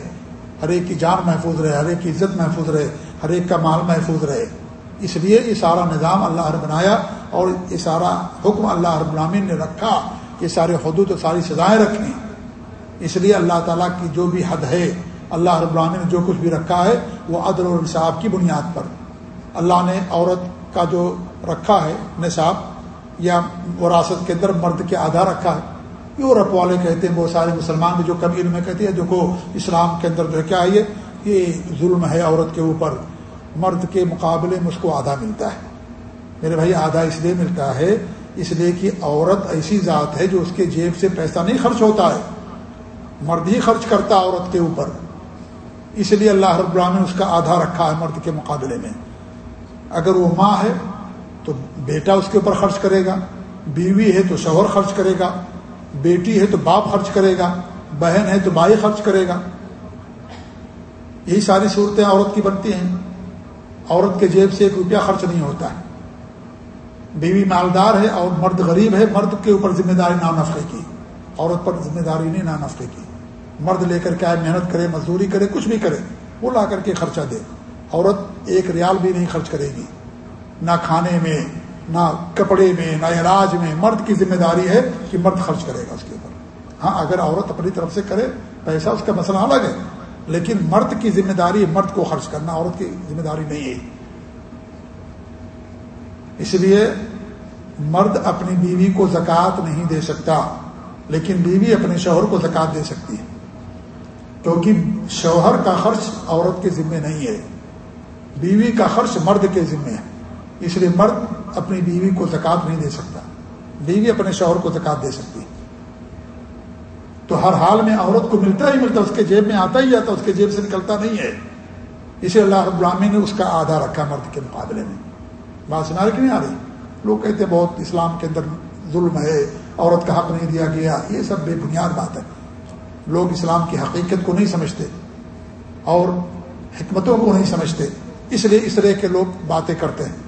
ہر ایک کی جان محفوظ رہے، ہر ایک کی عزت محفوظ رہے، ہر ایک کا مال محفوظ رہے۔ اس لیے یہ سارا نظام اللہ نے بنایا اور یہ سارا حکم اللہ رب العامین نے رکھا یہ سارے حدود اور ساری سزائیں رکھیں۔ اس لیے اللہ تعالیٰ کی جو بھی حد ہے، اللہ رب العامین نے جو کچھ بھی رکھا ہے، وہ عدل اور انصاف کی بنیاد پر۔ اللہ نے عورت کا جو رکھا ہے، نصاب، یا وراثت کے اندر مرد کے آدھار رکھا ہے یورپ والے کہتے ہیں بہت سارے مسلمان بھی جو کبھی میں کہتے ہیں، دیکھو اسلام کے اندر جو ہے، کیا یہ؟ یہ ظلم ہے عورت کے اوپر۔ مرد کے مقابلے میں اس کو آدھا ملتا ہے۔ میرے بھائی، آدھا اس لیے ملتا ہے، اس لیے کہ عورت ایسی ذات ہے جو اس کے جیب سے پیسہ نہیں خرچ ہوتا ہے۔ مرد ہی خرچ کرتا عورت کے اوپر۔ اس لیے اللہ رب نے اس کا آدھا رکھا ہے مرد کے مقابلے میں۔ اگر وہ ماں ہے تو بیٹا اس کے اوپر خرچ کرے گا، بیوی ہے تو شوہر خرچ کرے گا۔ بیٹی ہے تو باپ خرچ کرے گا، بہن ہے تو بھائی خرچ کرے گا۔ یہی ساری صورتیں عورت کی بنتی ہیں۔ عورت کے جیب سے ایک روپیہ خرچ نہیں ہوتا۔ ہے بیوی مالدار ہے اور مرد غریب ہے، مرد کے اوپر ذمہ داری نام نفقے کی۔ عورت پر ذمہ داری نہیں نہ نفقے کی۔ مرد لے کر کے آئے، محنت کرے، مزدوری کرے، کچھ بھی کرے، وہ لا کر کے خرچہ دے۔ عورت ایک ریال بھی نہیں خرچ کرے گی، نہ کھانے میں نہ کپڑے میں، نہ علاج میں مرد کی ذمہ داری ہے کہ مرد خرچ کرے گا اس کے اوپر۔ ہاں اگر عورت اپنی طرف سے کرے، پیسہ اس کا مسئلہ الگ ہے، لیکن مرد کی ذمہ داری مرد کو خرچ کرنا عورت کی ذمہ داری نہیں ہے۔ اس لیے مرد اپنی بیوی کو زکوٰۃ نہیں دے سکتا، لیکن بیوی اپنے شوہر کو زکوٰۃ دے سکتی ہے۔ کیونکہ شوہر کا خرچ عورت کے ذمے نہیں ہے، بیوی کا خرچ مرد کے ذمے ہے۔ اس لیے مرد اپنی بیوی کو زکوٰۃ نہیں دے سکتا۔ بیوی اپنے شوہر کو زکوٰۃ دے سکتی تو ہر حال میں عورت کو ملتا ہی ملتا اس کے جیب میں آتا ہی جاتا اس کے جیب سے نکلتا نہیں ہے۔ اسے اللہ غلامی نے اس کا آدھا رکھا مرد کے مقابلے میں۔ بات سنا کی نہیں آ رہی؟ لوگ کہتے ہیں بہت اسلام کے اندر ظلم ہے، عورت کا حق نہیں دیا گیا۔ یہ سب بے بنیاد بات ہے۔ لوگ اسلام کی حقیقت کو نہیں سمجھتے اور حکمتوں کو نہیں سمجھتے۔ اس لیے اس طرح کے لوگ باتیں کرتے ہیں۔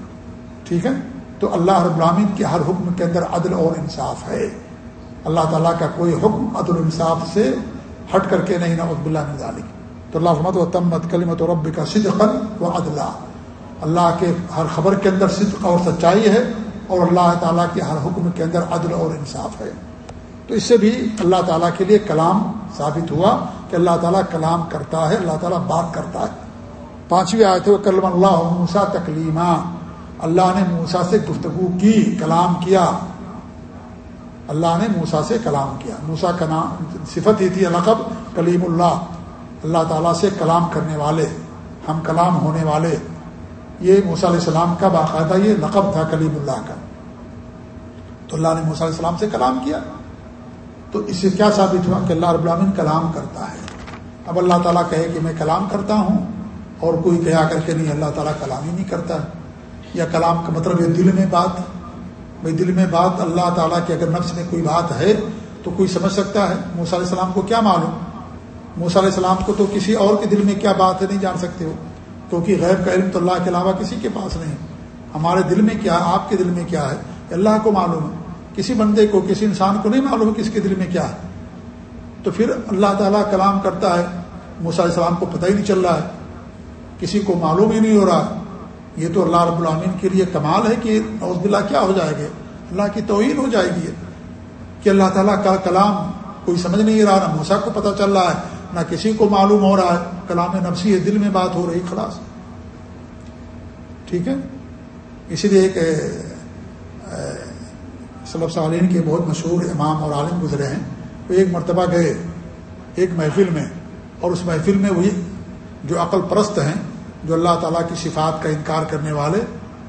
ٹھیک ہے؟ تو اللہ رب العالمین کے ہر حکم کے اندر عدل اور انصاف ہے۔ اللہ تعالیٰ کا کوئی حکم عدل انصاف سے ہٹ کر کے نہیں نہ عبد اللہ نظالی تو اللہ رحمت و تمت کلیمت و رب کا صدقن و عدلہ اللہ کے ہر خبر کے اندر صدق اور سچائی ہے اور اللہ تعالیٰ کے ہر حکم کے اندر عدل اور انصاف ہے۔ تو اس سے بھی اللہ تعالیٰ کے لیے کلام ثابت ہوا کہ اللہ تعالیٰ کلام کرتا ہے، اللہ تعالیٰ بات کرتا ہے۔ پانچویں آئے تھے وہ کلم اللہ موسا تکلیمہ اللہ نے موسا سے گفتگو کی، کلام کیا۔ اللہ نے موسا سے کلام کیا۔ موسا کا نام، صفت ہی تھی القب کلیم اللہ۔ اللہ تعالیٰ سے کلام کرنے والے، ہم کلام ہونے والے۔ یہ موسیٰ علیہ السلام کا باقاعدہ یہ لقب تھا کلیم اللہ کا۔ تو اللہ نے موسیٰ علیہ السلام سے کلام کیا۔ تو اس سے کیا ثابت ہوا کہ اللہ رب العالمین کلام کرتا ہے۔ اب اللہ تعالیٰ کہے کہ میں کلام کرتا ہوں اور کوئی کہا کر کے نہیں، اللہ تعالیٰ کلام ہی نہیں کرتا۔ یا کلام کا مطلب یہ دل میں بات، بھائی دل میں بات اللہ تعالیٰ کی اگر نفس میں کوئی بات ہے تو کوئی سمجھ سکتا ہے؟ موسیٰ علیہ السلام کو کیا معلوم؟ موسیٰ علیہ السلام کو تو کسی اور کے دل میں کیا بات ہے نہیں جان سکتے ہو، کیونکہ غیب کا علم تو اللہ کے علاوہ کسی کے پاس نہیں۔ ہمارے دل میں کیا ہے آپ کے دل میں کیا ہے؟ اللہ کو معلوم ہے۔ کسی بندے کو، کسی انسان کو نہیں معلوم کہ اس کے دل میں کیا ہے۔ تو پھر اللہ تعالیٰ کلام کرتا ہے، موسیٰ علیہ السلام کو پتہ ہی نہیں چل رہا ہے۔ کسی کو معلوم ہی نہیں ہو رہا یہ تو اللہ رب العامین کے لیے کمال ہے کہ نوز بلّہ کیا ہو جائے گا؟ اللہ کی توہین ہو جائے گی۔ کہ اللہ تعالیٰ کا کلام کوئی سمجھ نہیں رہا، نہ موسا کو پتہ چل رہا ہے، نہ کسی کو معلوم ہو رہا ہے۔ کلام نفسی ہے دل میں بات ہو رہی، خلاص۔ ٹھیک ہے؟ اسی لیے ایک صلب صالین کے بہت مشہور امام اور عالم گزرے ہیں۔ وہ ایک مرتبہ گئے، ایک محفل میں۔ اور اس محفل میں وہی جو عقل پرست ہیں جو اللہ تعالیٰ کی صفات کا انکار کرنے والے،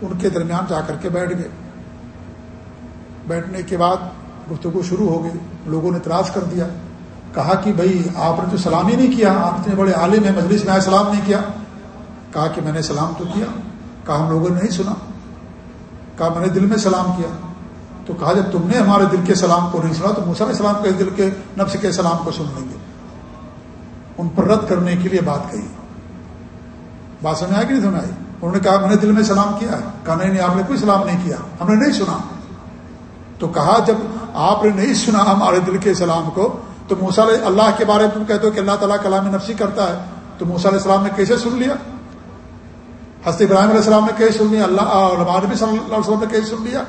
ان کے درمیان جا کر کے بیٹھ گئے۔ بیٹھنے کے بعد گفتگو شروع ہو گئی، لوگوں نے اعتراض کر دیا۔ کہا کہ بھائی، آپ نے تو سلام ہی نہیں کیا، آپ اتنے بڑے عالم ہیں، مجلس میں آئے سلام نہیں کیا۔ کہا کہ میں نے سلام تو کیا، کہا ہم لوگوں نے نہیں سنا۔ کہا میں نے دل میں سلام کیا۔ تو کہا جب تم نے ہمارے دل کے سلام کو نہیں سنا، تو موسیٰ علیہ السلام کے دل کے نفس کے سلام کو سن لیں گے۔ ان پر رد کرنے کے لیے بات کہی۔ بات سمجھ آئی کہ نہیں سمجھ آئی انہوں نے کہا میں نے دل میں سلام کیا ہے۔ کہا، نہیں نہیں، آپ نے کوئی سلام نہیں کیا۔ ہم نے نہیں سنا۔ تو کہا، جب آپ نے نہیں سنا ہمارے دل کے سلام کو، تو موسا اللہ کے بارے میں تم کہتے ہو کہ اللہ تعالیٰ کلام نفسی کرتا ہے۔ تو موسیٰ علیہ السلام نے کیسے سن لیا؟ حضرت ابراہیم علیہ السلام نے کیسے سن لیا؟ اللہ نبی صلی اللہ علیہ وسلم نے کیسے سن لیا؟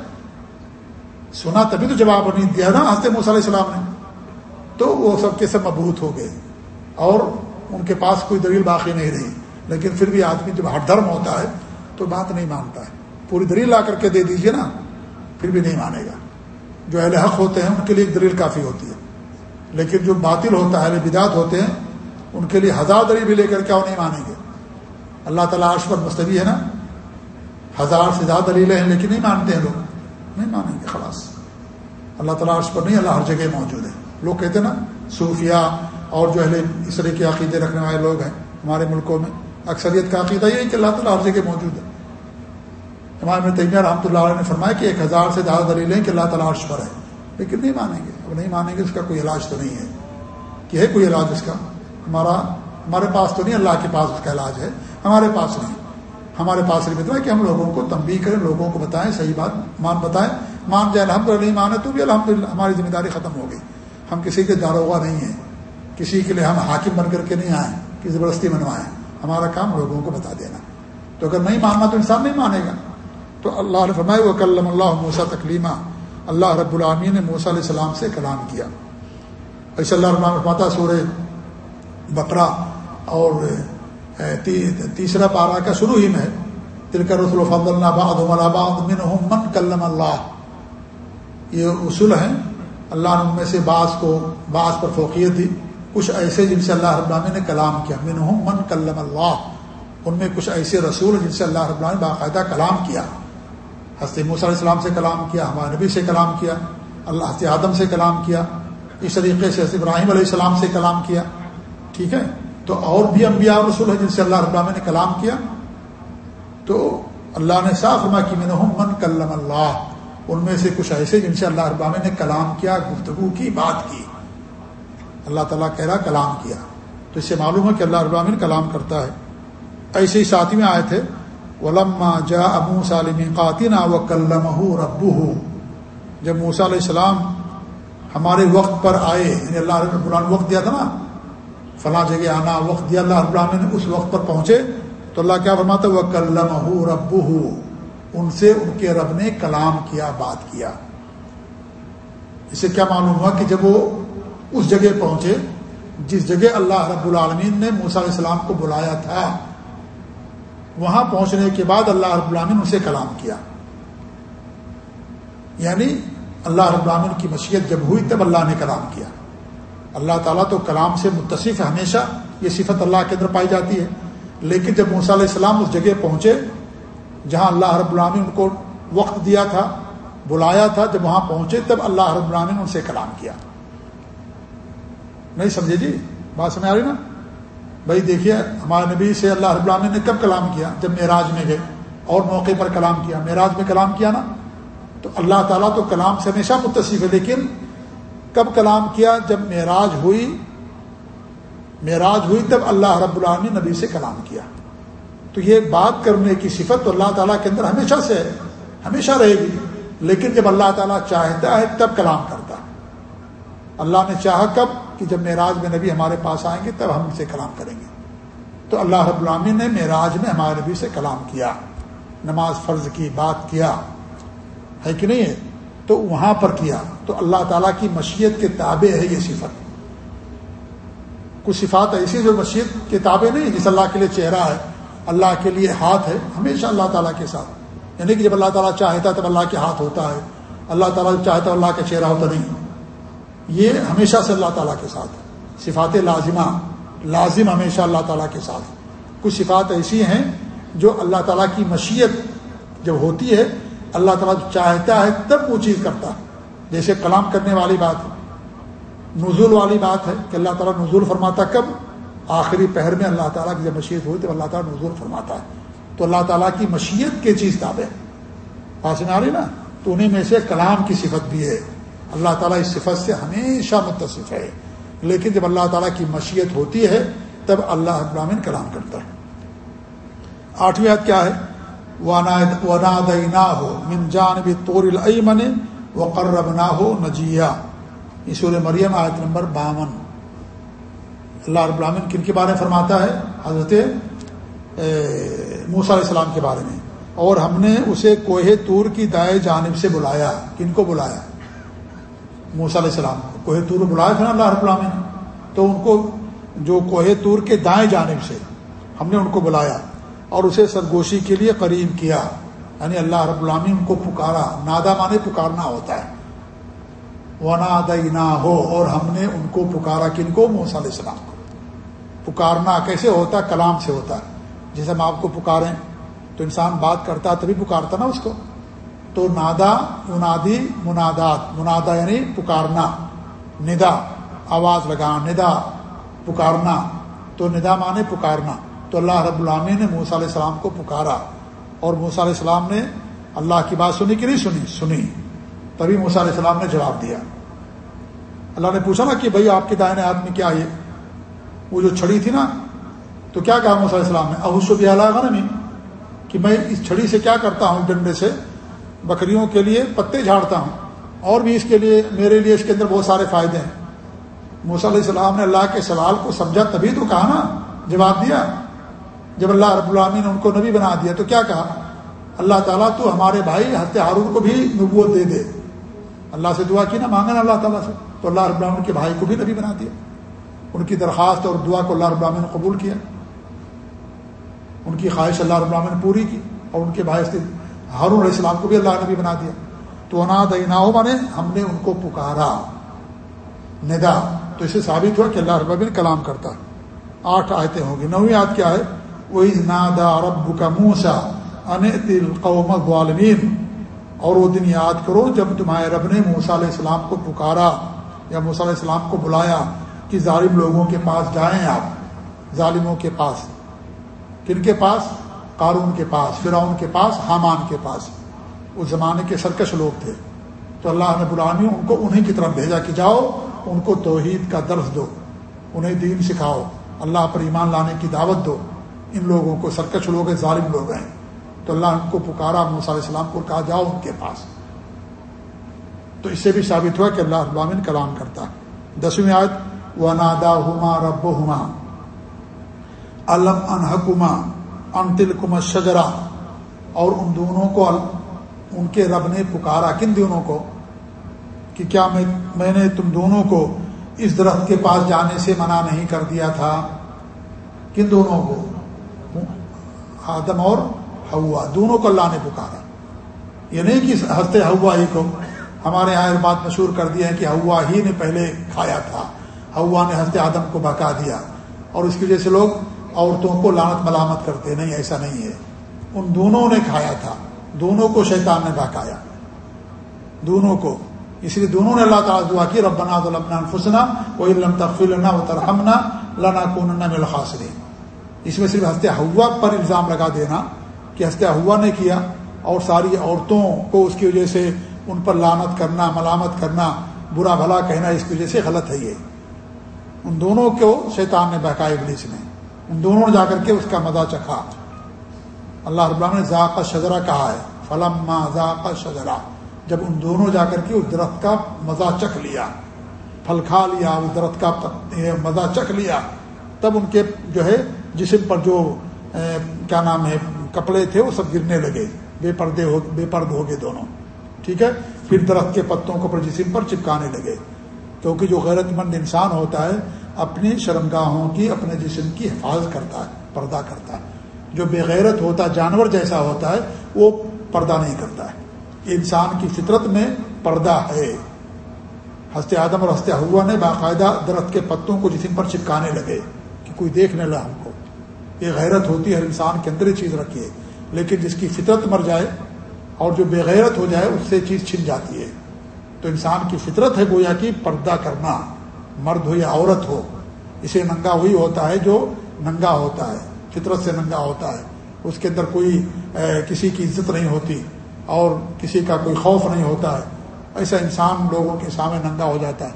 سنا تبھی تو جواب نہیں دیا نا حضرت موسیٰ علیہ السلام نے۔ تو وہ سب کے سب مبوط ہو گئے اور ان کے پاس کوئی دلیل باقی نہیں رہی۔ لیکن پھر بھی آدمی جب ہر دھرم ہوتا ہے تو بات نہیں مانتا ہے۔ پوری دلیل لا کر کے دے دیجیے نا، پھر بھی نہیں مانے گا۔ جو اہل حق ہوتے ہیں، ان کے لیے ایک دلیل کافی ہوتی ہے۔ لیکن جو باطل ہوتا ہے، اہل بدات ہوتے ہیں، ان کے لیے ہزار دلیل بھی لے کر کے وہ نہیں مانیں گے۔ اللہ تعالیٰ عرش پر مستوی ہے نا۔ ہزار سے زیادہ دلیلیں ہیں، لیکن نہیں مانتے ہیں لوگ۔ نہیں مانیں گے، خلاص۔ اللہ تعالیٰ عرش پر نہیں، اللہ ہر جگہ موجود ہے۔ لوگ کہتے ہیں نا صوفیہ اور جو اہل اس طرح کے عقیدے رکھنے والے لوگ ہیں ہمارے ملکوں میں اکثریت کا عقیدہ یہ ہے کہ اللہ تعالیٰ ہر جگہ موجود ہے۔ ہمارے تیمیہ رحمۃ اللہ علیہ نے فرمایا کہ ایک ہزار سے زیادہ دلیلیں کہ اللہ تعالیٰ عرش پر ہے۔ لیکن نہیں مانیں گے۔ اب نہیں مانیں گے اس کا کوئی علاج تو نہیں ہے۔ کہ ہے کوئی علاج اس کا؟ ہمارا ہمارے پاس تو نہیں، اللہ کے پاس اس کا علاج ہے۔ ہمارے پاس نہیں۔ ہمارے پاس صرف اتنا کہ ہم لوگوں کو تنبیہ کریں، لوگوں کو بتائیں، صحیح بات، مان بتائیں۔ مان جائے الحمد للہ نہیں مانے تو بھی الحمد للہ ہماری ذمہ داری ختم ہو گئی۔ ہم کسی کے داروغہ نہیں ہیں۔ کسی کے لیے ہم حاکم بن کر کے نہیں آئیں کہ زبردستی منوائیں ہمارا کام لوگوں کو بتا دینا۔ تو اگر نہیں ماننا تو انسان نہیں مانے گا۔ تو اللہ نے فرمائے وہ کلم اللہ موسا تکلیمہ اللہ رب العامی نے موسا علیہ السلام سے کلام کیا۔ ایسے اللہ رب فرماتا سورہ بقرہ، اور تیسرا پارا کا شروع ہی میں دل کر رسول فض اللہ من کلم اللہ یہ اصول ہیں۔ اللہ نے ان میں سے بعض کو، بعض پر فوقیت دی۔ کچھ ایسے جن سے اللہ رب العالمین نے کلام کیا من من کلم اللہ، ان میں کچھ ایسے رسول جن سے اللہ رب العالمین باقاعدہ کلام کیا۔ حضرت موسیٰ علیہ السلام سے کلام کیا، ہمارے نبی سے کلام کیا، اللہ حضرت آدم سے کلام کیا، اس طریقے سے حضرت ابراہیم علیہ السلام سے کلام کیا۔ ٹھیک ہے؟ تو اور بھی انبیاء رسول ہیں جن سے اللہ رب العالمین نے کلام کیا۔ تو اللہ نے صاف فرما کہ من من کلم اللہ، ان میں سے کچھ ایسے جن سے اللہ ابامِ نے کلام کیا، گفتگو کی، بات کی۔ اللہ تعالیٰ کہہ رہا کلام کیا۔ تو اس سے معلوم ہے کہ اللہ ابامن کلام کرتا ہے۔ ایسے ہی ساتھی میں آئے تھے۔ ولما جا ابو سالم قاتین و کلم ربو جب موسا علیہ السلام ہمارے وقت پر آئے یعنی اللہ رب العالمین وقت دیا تھا نا، فلاں جگہ آنا، وقت دیا، اللہ رب العالمین نے اس وقت پر پہنچے۔ تو اللہ کیا فرماتا وہ کلم ربو ہو ان سے ان کے رب نے کلام کیا، بات کیا۔ اسے کیا معلوم ہوا کہ جب وہ اس جگہ پہنچے جس جگہ اللہ رب العالمین نے موسا علیہ السلام کو بلایا تھا۔ وہاں پہنچنے کے بعد اللہ رب العالمین اسے کلام کیا۔ یعنی اللہ رب العالمین کی مشیت جب ہوئی تب اللہ نے کلام کیا۔ اللہ تعالیٰ تو کلام سے متصف ہے، ہمیشہ یہ صفت اللہ کے اندر پائی جاتی ہے۔ لیکن جب موسیٰ علیہ السلام اس جگہ پہنچے جہاں اللہ رب العالمین ان کو وقت دیا تھا، بلایا تھا، جب وہاں پہنچے تب اللہ رب العالمین ان سے کلام کیا۔ نہیں سمجھے جی؟ بات سمجھ آ رہی نا؟ بھائی دیکھیے، ہمارے نبی سے اللہ رب العالمین نے کب کلام کیا؟ جب معراج میں گئے، اور موقع پر کلام کیا۔ معراج میں کلام کیا نا؟ تو اللہ تعالیٰ تو کلام سے ہمیشہ متصف ہے، لیکن کب کلام کیا؟ جب معراج ہوئی معراج ہوئی تب اللہ رب العالمین نبی سے کلام کیا۔ تو یہ بات کرنے کی صفت تو اللہ تعالیٰ کے اندر ہمیشہ سے ہے، ہمیشہ رہے گی۔ لیکن جب اللہ تعالیٰ چاہتا ہے، تب کلام کرتا۔ ہے اللہ نے چاہا کب؟ کہ جب معراج میں نبی ہمارے پاس آئیں گے تب ہم ان سے کلام کریں گے۔ تو اللہ رب العالمین نے معراج میں ہمارے نبی سے کلام کیا، نماز فرض کی، بات کیا، ہے کہ نہیں ہے؟ تو وہاں پر کیا۔ تو اللہ تعالیٰ کی مشیت کے تابع ہے یہ صفت۔ کچھ صفات ایسی جو مشیت کے تابع نہیں جس اللہ کے لیے چہرہ ہے، اللہ کے لیے ہاتھ ہے، ہمیشہ اللہ تعالیٰ کے ساتھ۔ یعنی کہ جب اللہ تعالیٰ چاہتا ہے تب اللہ کے ہاتھ ہوتا ہے۔ اللہ تعالیٰ چاہتا ہے اللہ کا چہرہ ہوتا نہیں۔ یہ ہمیشہ سے اللہ تعالیٰ کے ساتھ صفات لازمہ، لازم ہمیشہ اللہ تعالیٰ کے ساتھ کچھ صفات ایسی ہیں جو اللہ تعالیٰ کی مشیت جب ہوتی ہے، اللہ تعالیٰ چاہتا ہے تب وہ چیز کرتا ہے۔ جیسے کلام کرنے والی بات ہے۔ نزول والی بات ہے کہ اللہ تعالیٰ نزول فرماتا کب؟ آخری پہر میں اللہ تعالیٰ کی جب مشیت ہوئی تو اللہ تعالیٰ نزول فرماتا ہے۔ تو اللہ تعالیٰ کی مشیت کے چیز تابع پاس میں آ رہی نا؟ تو انہیں میں سے کلام کی صفت بھی ہے۔ اللہ تعالیٰ اس صفت سے ہمیشہ متصف ہے لیکن جب اللہ تعالیٰ کی مشیت ہوتی ہے، تب اللہ ابراہین کلام کرتا ہے۔ آٹھویں عید کیا ہے؟ ہو من جان بھی طور العمن و قرب نہ ہو نجیا مریم آیت نمبر باون۔ اللہ رب العالمین کن کے بارے میں فرماتا ہے؟ حضرت موسیٰ علیہ السلام کے بارے میں۔ اور ہم نے اسے کوہ تور کی دائیں جانب سے بلایا۔ کن کو بلایا؟ موسیٰ علیہ السلام کو۔ کوہ تور بلایا تھا نا اللہ رب العالمین۔ تو ان کو جو کوہ تور کے دائیں جانب سے ہم نے ان کو بلایا اور اسے سرگوشی کے لیے قریب کیا۔ یعنی اللہ رب العالمین ان کو پکارا۔ نادا مانے پکارنا ہوتا ہے۔ ونا ہو اور ہم نے ان کو پکارا کن کو؟ موسیٰ علیہ السلام کو۔ پکارنا کیسے ہوتا ہے؟ کلام سے ہوتا ہے۔ جیسے ہم آپ کو پکاریں تو انسان بات کرتا تبھی پکارتا نا اس کو۔ تو نادا، منادی، منادات، منادا یعنی پکارنا، ندا، آواز لگانا، ندا، پکارنا، تو ندا مانے پکارنا، تو اللہ رب العامی نے موسیٰ علیہ السلام کو پکارا، اور موسیٰ علیہ السلام نے اللہ کی بات سنی کہ نہیں سنی؟ سنی، تبھی موسیٰ علیہ السلام نے جواب دیا۔ اللہ نے پوچھا نا کہ بھائی آپ کے دائنے ہاتھ میں کیا یہ وہ جو چھڑی تھی نا، تو کیا کہا علیہ السلام نے؟ ابو شبی علیہ میں کہ میں اس چھڑی سے کیا کرتا ہوں؟ ڈنڈے سے۔ بکریوں کے لیے پتے جھاڑتا ہوں اور بھی اس کے لیے میرے لیے اس کے اندر بہت سارے فائدے ہیں۔ موسیٰ علیہ السلام نے اللہ کے سوال کو سمجھا، تبھی تو کہا نا، جواب دیا۔ جب اللہ رب العامی نے ان کو نبی بنا دیا تو کیا کہا؟ اللہ تعالیٰ تو ہمارے بھائی حت ہارون کو بھی نبوت دے دے۔ اللہ سے دعا کی نا، مانگا نا اللہ تعالیٰ سے۔ تو اللہ رب العالمین کے بھائی کو بھی نبی بنا دیا۔ ان کی درخواست اور دعا کو اللہ رب العالمین نے قبول کیا۔ ان کی خواہش اللہ رب العالمین نے پوری کی اور ان کے بھائی سے ہارون علیہ السلام کو بھی اللہ نبی بنا دیا۔ تو اناد نے ہم نے ان کو پکارا۔ ندا، تو اسے ثابت ہوا کہ اللہ رب کلام کرتا۔ آٹھ آیتیں ہوں گی۔ نویں آیت کیا ہے؟ وہی نادا رب کا موسا ان تل اور وہ دن یاد کرو جب تمہارے رب نے موسا علیہ السلام کو پکارا یا موسیٰ علیہ السلام کو بلایا کہ ظالم لوگوں کے پاس جائیں آپ، ظالموں کے پاس۔ کن کے پاس؟ قارون کے پاس، فرعون کے پاس، حامان کے پاس۔ اس زمانے کے سرکش لوگ تھے۔ تو اللہ نے بلانی ان کو انہیں کی طرف بھیجا کہ جاؤ، ان کو توحید کا درس دو۔ انہیں دین سکھاؤ۔ اللہ پر ایمان لانے کی دعوت دو۔ ان لوگوں کو سرکش لوگ ہیں، ظالم لوگ ہیں۔ تو اللہ ان کو پکارا علیہ السلام کو کہا، جاؤ ان کے پاس۔ تو اس سے بھی ثابت ہوا کہ اللہ ابامن کلام کرتا ہے۔ دسویں آیت و نادا ہما رب ہما علم ان حکما ان تل کم شجرا اور ان دونوں کو ان کے رب نے پکارا، کن دونوں کو؟ کہ کیا میں میں نے تم دونوں کو اس درخت کے پاس جانے سے منع نہیں کر دیا تھا؟ کن دونوں کو؟ آدم اور ہوا دونوں کو اللہ نے پکارا۔ یہ نہیں کہ ہنستے ہوا ہی کو ہمارے یہاں بات مشہور کر دیا ہے کہ ہوا ہی نے پہلے کھایا تھا۔ ہوا نے ہنستے آدم کو بکا دیا۔ اور اس کی وجہ سے لوگ عورتوں کو لانت ملامت کرتے نہیں، ایسا نہیں ہے۔ ان دونوں نے کھایا تھا۔ دونوں کو شیطان نے بہکایا دونوں کو۔ اس لیے دونوں نے اللہ تعالیٰ دعا کی، ربنا ظلمنا انفسنا و علم تغفر و ترحمنا لنا کوننا من الخاسرین۔ اس میں صرف ہستے ہوا پر الزام لگا دینا کہ ہستے ہوا نے کیا اور ساری عورتوں کو اس کی وجہ سے ان پر لانت کرنا، ملامت کرنا، برا بھلا کہنا، اس کی وجہ سے غلط ہے یہ۔ ان دونوں کو شیطان نے بہکائے ابلیس نے۔ دونوں نے جا کر کے اس کا مزہ چکھا۔ اللہ رب نے ذاق شجرا کہا ہے۔ فلم ذاق شجرا جب ان دونوں جا کر کے اس درخت کا مزہ چکھ لیا۔ پھل کھا لیا، اس درخت کا مزہ چکھ لیا۔ تب ان کے جو ہے، جسم پر جو کیا نام ہے، کپڑے تھے، وہ سب گرنے لگے۔ بے پردے ہو، بے پرد ہو گئے دونوں۔ ٹھیک ہے؟ پھر درخت کے پتوں کو اپنے جسم پر چپکانے لگے۔ کیونکہ جو غیرت مند انسان ہوتا ہے اپنی شرمگاہوں کی، اپنے جسم کی حفاظت کرتا ہے، پردہ کرتا ہے۔ جو بےغیرت ہوتا ہے جانور جیسا ہوتا ہے، وہ پردہ نہیں کرتا ہے۔ انسان کی فطرت میں پردہ ہے۔ ہنستے آدم اور ہنستے ہوا نے باقاعدہ درخت کے پتوں کو جسم پر چپکانے لگے کہ کوئی دیکھنے لگا ہم کو۔ یہ غیرت ہوتی ہے، ہر انسان کے اندر یہ چیز رکھی ہے لیکن جس کی فطرت مر جائے اور جو بےغیرت ہو جائے، اس سے چیز چھن جاتی ہے۔ تو انسان کی فطرت ہے گویا کہ پردہ کرنا۔ مرد ہو یا عورت ہو، اسے ننگا وہی ہوتا ہے جو ننگا ہوتا ہے، فطرت سے ننگا ہوتا ہے۔ اس کے اندر کوئی کسی کی عزت نہیں ہوتی اور کسی کا کوئی خوف نہیں ہوتا ہے۔ ایسا انسان لوگوں کے سامنے ننگا ہو جاتا ہے۔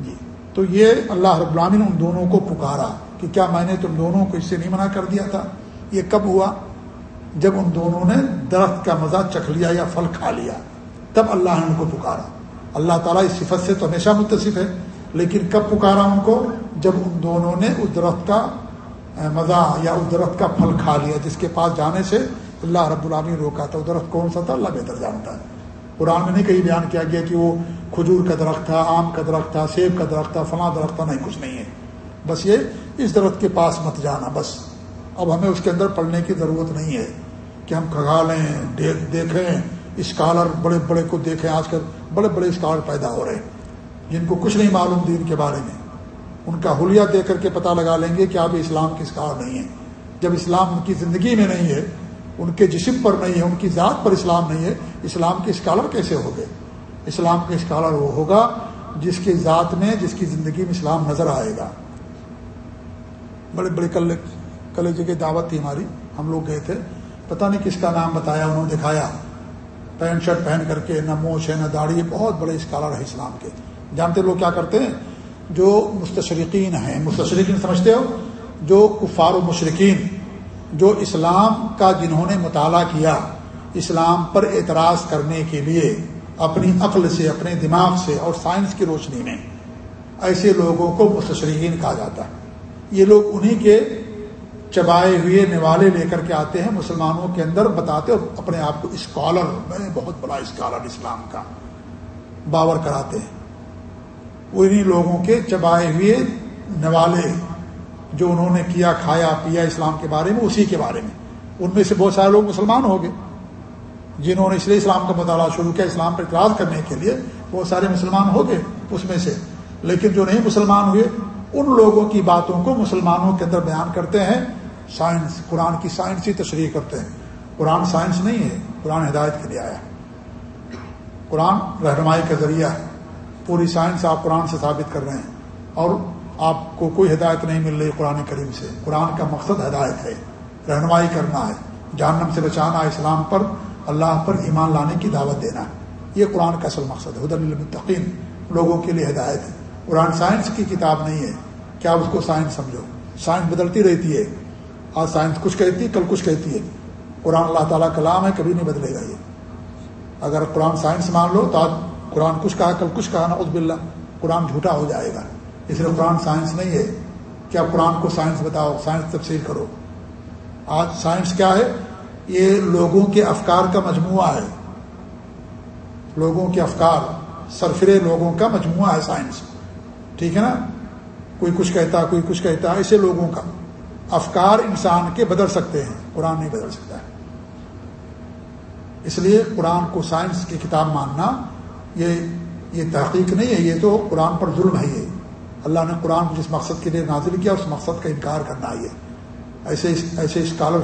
جی تو یہ اللہ رب العالمین ان دونوں کو پکارا کہ کیا میں نے تم دونوں کو اس سے نہیں منع کر دیا تھا؟ یہ کب ہوا؟ جب ان دونوں نے درخت کا مزہ چکھ لیا یا پھل کھا لیا، تب اللہ نے ان کو پکارا۔ اللہ تعالیٰ اس صفت سے تو ہمیشہ متصف ہے۔ لیکن کب پکارا ان کو؟ جب ان دونوں نے اس درخت کا مزہ یا اس درخت کا پھل کھا لیا، جس کے پاس جانے سے اللہ رب العالمین روکا تھا۔ وہ درخت کون سا تھا؟ اللہ بہتر جانتا ہے۔ قرآن میں نہیں کہیں بیان کیا گیا کہ وہ کھجور کا درخت تھا، آم کا درخت تھا، سیب کا درخت تھا، فلاں درخت تھا، نہیں، کچھ نہیں ہے۔ بس یہ اس درخت کے پاس مت جانا، بس۔ اب ہمیں اس کے اندر پڑھنے کی ضرورت نہیں ہے کہ ہم کھگالیں دیکھیں۔ اسکالر بڑے بڑے کو دیکھیں، آج کل بڑے بڑے اسکالر پیدا ہو رہے ہیں۔ جن کو کچھ نہیں معلوم دین کے بارے میں، ان کا حلیہ دیکھ کر کے پتہ لگا لیں گے کہ اب اسلام کی اسکالر نہیں ہے۔ جب اسلام ان کی زندگی میں نہیں ہے، ان کے جسم پر نہیں ہے، ان کی ذات پر اسلام نہیں ہے، اسلام کے اسکالر کیسے ہو گئے؟ اسلام کے اسکالر وہ ہوگا جس کی ذات میں، جس کی زندگی میں اسلام نظر آئے گا۔ بڑے بڑے کل کل جگہ دعوت تھی ہماری۔ ہم لوگ گئے تھے۔ پتہ نہیں کس کا نام بتایا انہوں نے دکھایا۔ پینٹ شرٹ پہن کر کے، نہ موچ ہے، نہ داڑھی بہت بڑے اسکالر ہے اسلام کے۔ جانتے لوگ کیا کرتے ہیں؟ جو مستشرقین ہیں، مستشرقین سمجھتے ہو؟ جو کفار و مشرقین جو اسلام کا جنہوں نے مطالعہ کیا، اسلام پر اعتراض کرنے کے لیے اپنی عقل سے، اپنے دماغ سے اور سائنس کی روشنی میں ایسے لوگوں کو مستشرقین کہا جاتا ہے۔ یہ لوگ انہی کے چبائے ہوئے نوالے لے کر کے آتے ہیں، مسلمانوں کے اندر بتاتے اور اپنے آپ کو اسکالر، میں بہت بڑا اسکالر اسلام کا باور کراتے ہیں۔ انہیں لوگوں کے چبائے ہوئے نوالے جو انہوں نے کیا، کھایا، پیا اسلام کے بارے میں، اسی کے بارے میں۔ ان میں سے بہت سارے لوگ مسلمان ہو گئے۔ جنہوں نے اس لیے اسلام کا مطالعہ شروع کیا، اسلام پر اعتراض کرنے کے لیے بہت سارے مسلمان ہو گئے اس میں سے۔ لیکن جو نہیں مسلمان ہوئے، ان لوگوں کی باتوں کو مسلمانوں کے اندر بیان کرتے ہیں۔ سائنس، قرآن کی سائنسی تشریح کرتے ہیں۔ قرآن سائنس نہیں ہے، قرآن ہدایت کے لیے آیا قرآن رہنمائی کا ذریعہ ہے۔ پوری سائنس آپ قرآن سے ثابت کر رہے ہیں اور آپ کو کوئی ہدایت نہیں مل رہی قرآن کریم سے۔ قرآن کا مقصد ہدایت ہے، رہنمائی کرنا ہے، جہنم سے بچانا، اسلام پر، اللہ پر ایمان لانے کی دعوت دینا۔ ہے یہ قرآن کا اصل مقصد ہے۔ حدر المتقین لوگوں کے لیے ہدایت ہے۔ قرآن سائنس کی کتاب نہیں ہے۔ کیا اس کو سائنس سمجھو؟ سائنس بدلتی رہتی ہے۔ آج سائنس کچھ کہتی ہے کل کچھ کہتی ہے۔ قرآن اللہ تعالیٰ کلام ہے، کبھی نہیں بدلے گا یہ۔ اگر قرآن سائنس مان لو تو آج قرآن کچھ کہا، کل کچھ کہا نا عزب اللہ قرآن جھوٹا ہو جائے گا۔ اس لیے قرآن سائنس نہیں ہے۔ کیا قرآن کو سائنس بتاؤ، سائنس تفسیر کرو۔ آج سائنس کیا ہے؟ یہ لوگوں کے افکار کا مجموعہ ہے۔ لوگوں کے افکار، سرفرے لوگوں کا مجموعہ ہے سائنس۔ ٹھیک ہے نا؟ کوئی کچھ کہتا، کوئی کچھ کہتا، ایسے لوگوں کا۔ افکار انسان کے بدل سکتے ہیں۔ قرآن نہیں بدل سکتا ہے۔ اس لیے قرآن کو سائنس کی کتاب ماننا یہ یہ تحقیق نہیں ہے، یہ تو قرآن پر ظلم ہے یہ۔ اللہ نے قرآن کو جس مقصد کے لیے نازل کیا، اس مقصد کا انکار کرنا یہ۔ ایسے ایسے اسکالر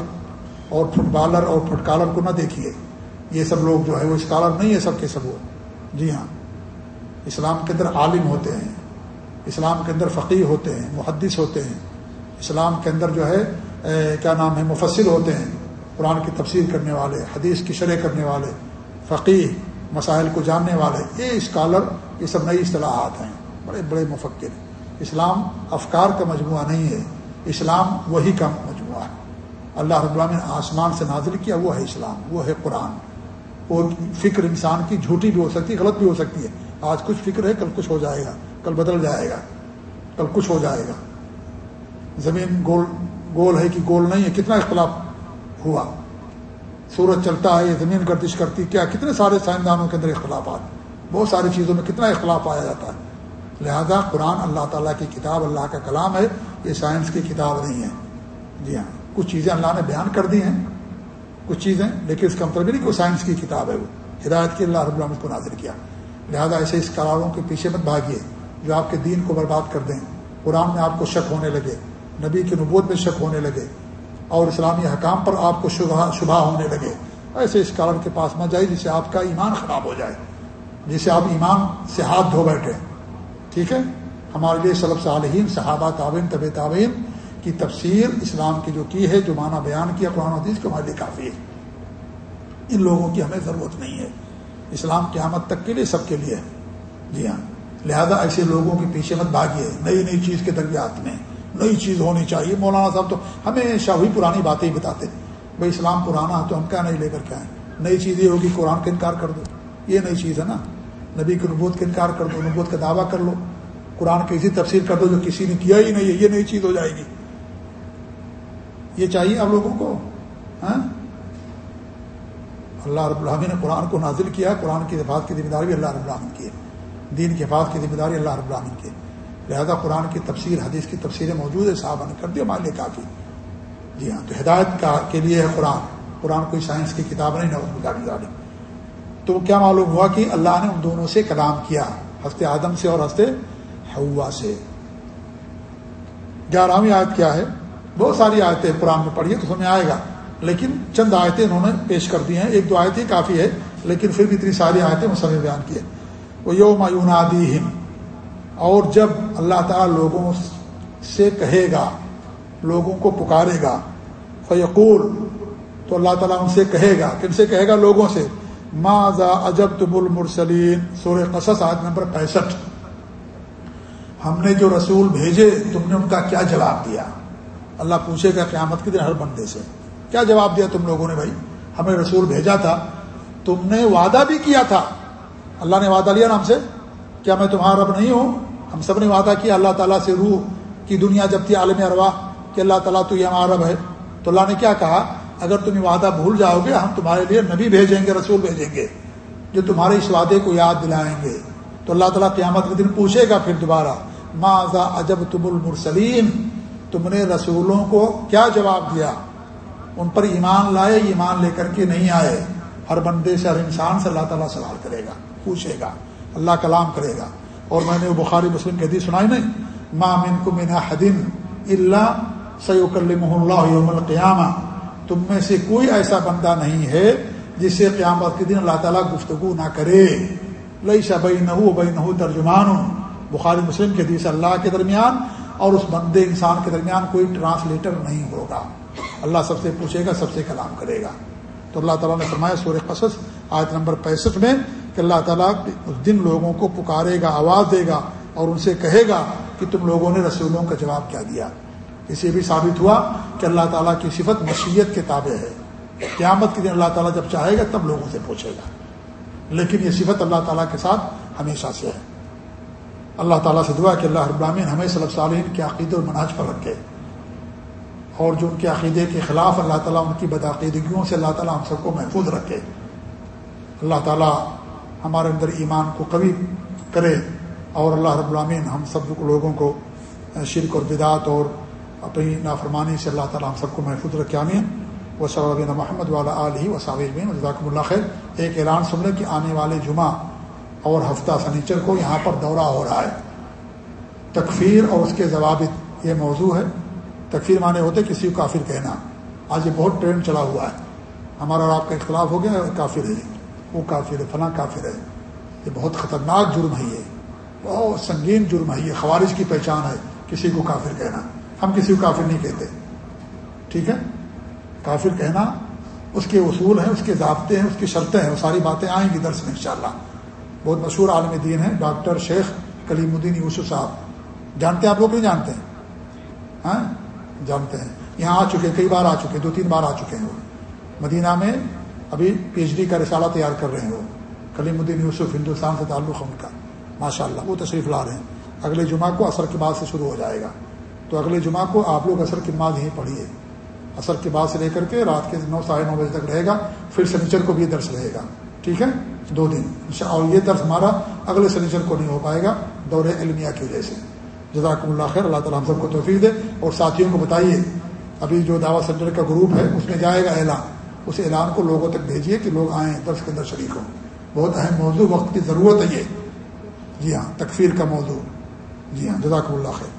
اور فٹ بالر اور فٹکالر کو نہ دیکھیے۔ یہ سب لوگ جو ہے وہ اسکالر نہیں ہے سب کے سب وہ۔ جی ہاں۔ اسلام کے اندر عالم ہوتے ہیں۔ اسلام کے اندر فقیر ہوتے ہیں، محدث ہوتے ہیں۔ اسلام کے اندر جو ہے کیا نام ہے مفصل ہوتے ہیں۔ قرآن کی تفسیر کرنے والے، حدیث کی شرح کرنے والے فقیر مسائل کو جاننے والے، یہ اسکالر، یہ سب نئی اصطلاحات ہیں۔ بڑے بڑے مفکر اسلام افکار کا مجموعہ نہیں ہے۔ اسلام وہی کا مجموعہ ہے۔ اللہ رب نے آسمان سے نازل کیا، وہ ہے اسلام، وہ ہے قرآن۔ وہ فکر انسان کی جھوٹی بھی ہو سکتی ہے غلط بھی ہو سکتی ہے۔ آج کچھ فکر ہے، کل کچھ ہو جائے گا۔ کل بدل جائے گا۔ کل کچھ ہو جائے گا۔ زمین گول گول ہے کہ گول نہیں ہے، کتنا اختلاف ہوا۔ سورج چلتا ہے، یہ زمین گردش کرتی، کیا کتنے سارے سائنسدانوں کے اندر اختلافات بہت ساری چیزوں میں کتنا اختلاف پایا جاتا ہے۔ لہذا قرآن اللہ تعالیٰ کی کتاب، اللہ کا کلام ہے، یہ سائنس کی کتاب نہیں ہے۔ جی ہاں کچھ چیزیں اللہ نے بیان کر دی ہیں، کچھ چیزیں، لیکن اس کا مطلب نہیں کہ وہ سائنس کی کتاب ہے وہ۔ ہدایت کی اللہ رب العالمین کو نازر کیا۔ لہذا ایسے اس قراروں کے پیچھے مت بھاگیے، جو آپ کے دین کو برباد کر دیں۔ قرآن میں آپ کو شک ہونے لگے، نبی کی نبوت میں شک ہونے لگے۔ اور اسلامی حکام پر آپ کو شبہ شبہ ہونے لگے۔ ایسے اس کارن کے پاس مت جائے جس سے آپ کا ایمان خراب ہو جائے۔ جسے آپ ایمان سے ہاتھ دھو بیٹھے۔ ٹھیک ہے؟ ہمارے لیے صلب صالحین، صحابہ تعبین طب تعبین کی تفسیر اسلام کی جو کی ہے، جو معنی بیان کیا قرآن حدیث کو، ہمارے لیے کافی ہے۔ ان لوگوں کی ہمیں ضرورت نہیں ہے۔ اسلام قیامت تک کے لیے سب کے لیے۔ جی ہاں۔ لہذا ایسے لوگوں کے پیچھے مت بھاگیے۔ نئی نئی چیز کے درمیات میں۔ نئی چیز ہونی چاہیے۔ مولانا صاحب تو ہمیشہ وہی پرانی باتیں ہی بتاتے بھائی اسلام پرانا ہے تو ہم کیا نہیں لے کر کے آئیں نئی چیز یہ ہوگی قرآن کا انکار کر دو۔ یہ نئی چیز ہے نا۔ نبی کی نبوت کا انکار کر دو، نبوت کا دعویٰ کر لو۔ قرآن کی ایسی تفسیر کر دو جو کسی نے کیا ہی نہیں ہے۔ یہ نئی چیز ہو جائے گی۔ یہ چاہیے آپ لوگوں کو؟ ہاں؟ اللہ رب الحمی نے قرآن کو نازل کیا۔ قرآن کی حفاظت کی ذمہ داری بھی اللہ رب العالمین کی ہے۔ دین کی حفاظت کی ذمہ داری اللہ رب العالمین کی ہے۔ لہذا قرآن کی تفسیر، حدیث کی تفسیریں موجود ہے صحابہ نے کر دی ہمارے لیے کافی جی ہاں تو ہدایت کا کے لیے ہے قرآن۔ قرآن کوئی سائنس کی کتاب نہیں، نہ تو کیا معلوم ہوا کہ اللہ نے ان دونوں سے کلام کیا ہفتے آدم سے اور ہفتے ہوا سے؟ گیارہویں آیت کیا ہے؟ بہت ساری آیتیں قرآن میں پڑھی ہے تو سمجھ آئے گا۔ لیکن چند آیتیں انہوں نے پیش کر دی ہیں۔ ایک دو آیتیں کافی ہے، لیکن پھر بھی اتنی ساری آیتیں مسلم بیان کی وہ یوم یونادی اور جب اللہ تعالیٰ لوگوں سے کہے گا، لوگوں کو پکارے گا، فیقول، تو اللہ تعالیٰ ان سے کہے گا۔ کن سے کہے گا؟ لوگوں سے۔ ماضا اجب تب المرسلین سور قصص آج نمبر پینسٹھ۔ ہم نے جو رسول بھیجے، تم نے ان کا کیا جواب دیا؟ اللہ پوچھے گا، قیامت کے دن ہر بندے سے۔ کیا جواب دیا تم لوگوں نے بھائی؟ ہمیں رسول بھیجا تھا۔ تم نے وعدہ بھی کیا تھا۔ اللہ نے وعدہ لیا نا ہم سے؟ کیا میں تمہارا رب نہیں ہوں؟ ہم سب نے وعدہ کیا، اللہ تعالیٰ سے روح کی دنیا جب تھی عالم اروا کہ اللہ تعالیٰ تو یہ ہمارا رب ہے۔ تو اللہ نے کیا کہا؟ اگر تم وعدہ بھول جاؤ گے، ہم تمہارے لیے نبی بھیجیں گے، رسول بھیجیں گے، جو تمہارے اس وعدے کو یاد دلائیں گے۔ تو اللہ تعالیٰ قیامت کے دن پوچھے گا پھر دوبارہ ماضا اجب تم المرسلیم تم نے رسولوں کو کیا جواب دیا؟ ان پر ایمان لائے، ایمان لے کر کے نہیں آئے۔ ہر بندے سے، ہر انسان سے اللہ تعالیٰ سوال کرے گا، پوچھے گا، اللہ کلام کرے گا۔ اور میں نے وہ بخاری مسلم کی حدیث سنائی نہیں۔ مامن کو مینا حدین اللہ سیوک اللہ یوم القیامہ تم میں سے کوئی ایسا بندہ نہیں ہے جس سے قیامت کے دن اللہ تعالیٰ گفتگو نہ کرے۔ لئی شا بئی نہ بئی نہ ترجمان۔ بخاری مسلم کے حدیث اللہ کے درمیان اور اس بندے انسان کے درمیان کوئی ٹرانسلیٹر نہیں ہوگا۔ اللہ سب سے پوچھے گا، سب سے کلام کرے گا۔ تو اللہ تعالیٰ نے فرمایا سور قصص آج نمبر پینسٹھ میں کہ اللہ تعالیٰ اس دن لوگوں کو پکارے گا، آواز دے گا اور ان سے کہے گا کہ تم لوگوں نے رسولوں کا جواب کیا دیا۔ اسے بھی ثابت ہوا کہ اللہ تعالیٰ کی صفت مشیت کے تابع ہے۔ قیامت کے دن اللہ تعالیٰ جب چاہے گا تب لوگوں سے پوچھے گا۔ لیکن یہ صفت اللہ تعالیٰ کے ساتھ ہمیشہ سے ہے۔ اللہ تعالیٰ سے دعا کہ اللہ ابراہین ہمیں صلی صالحین کے عقید اور مناج پر رکھے۔ اور جو ان کے عقیدے کے خلاف اللہ تعالیٰ ان کی بدعقیدگیوں سے اللہ تعالیٰ ہم سب کو محفوظ رکھے۔ اللہ تعالیٰ ہمارے اندر ایمان کو قوی کرے اور اللہ رب العامین ہم سب لوگوں کو شرک اور بدعت اور اپنی نافرمانی سے اللہ تعالیٰ ہم سب کو محفوظ رکھے، آمین۔ و صلی محمد والا علیہ و صابین جزاکم اللہ خیر۔ ایک اعلان سن لیں کہ آنے والے جمعہ اور ہفتہ سنیچر کو یہاں پر دورہ ہو رہا ہے۔ تکفیر اور اس کے ضوابط، یہ موضوع ہے۔ تکفیر معنی ہوتے کسی کو کافر کہنا۔ آج یہ بہت ٹرینڈ چلا ہوا ہے۔ ہمارا اور آپ کا اختلاف ہو گیا، کافر ہے وہ کافر ہے، فلاں کافر ہے۔ یہ بہت خطرناک جرم ہے یہ۔ بہت سنگین جرم ہے۔ یہ خوارج کی پہچان ہے کسی کو کافر کہنا۔ ہم کسی کو کافر نہیں کہتے۔ ٹھیک ہے؟ کافر کہنا اس کے اصول ہیں، اس کے ضابطے ہیں، اس کی شرطیں ہیں۔ وہ ساری باتیں آئیں گی درس میں انشاءاللہ۔ بہت مشہور عالم دین ہیں، ڈاکٹر شیخ کلیم الدین یوسف صاحب۔ جانتے ہیں آپ لوگ نہیں جانتے؟ ہیں ہاں؟ جانتے ہیں۔ یہاں آ چکے کئی بار آ چکے دو تین بار آ چکے ہیں وہ۔ مدینہ میں ابھی پی ایچ ڈی کا رسالہ تیار کر رہے ہیں وہ۔ کلیم الدین یوسف ہندوستان سے تعلق ان کا۔ ماشاء اللہ، وہ تشریف لا رہے ہیں۔ اگلے جمعہ کو اثر کے بعد سے شروع ہو جائے گا۔ تو اگلے جمعہ کو آپ لوگ اثر کی نماز یہیں پڑھیے۔ اثر کے بعد سے لے کر کے رات کے نو، ساڑھے نو بجے تک رہے گا۔ پھر سنیچر کو بھی یہ درس رہے گا۔ ٹھیک ہے؟ دو دن۔ اور یہ درس ہمارا اگلے سنیچر کو نہیں ہو پائے گا دور علمیہ کی وجہ سے۔ جزاکم اللہ خیر، اللہ تعالیٰ ہم سب کو توفیق دے۔ اور ساتھیوں کو بتائیے، ابھی جو دعوت سینٹر کا گروپ ہے، اس میں جائے گا اعلان۔ اس اعلان کو لوگوں تک بھیجیے کہ لوگ آئیں درس کے اندر شریک ہوں۔ بہت اہم موضوع، وقت کی ضرورت ہے یہ۔ جی ہاں تکفیر کا موضوع۔ جی ہاں جزاک اللہ خیر۔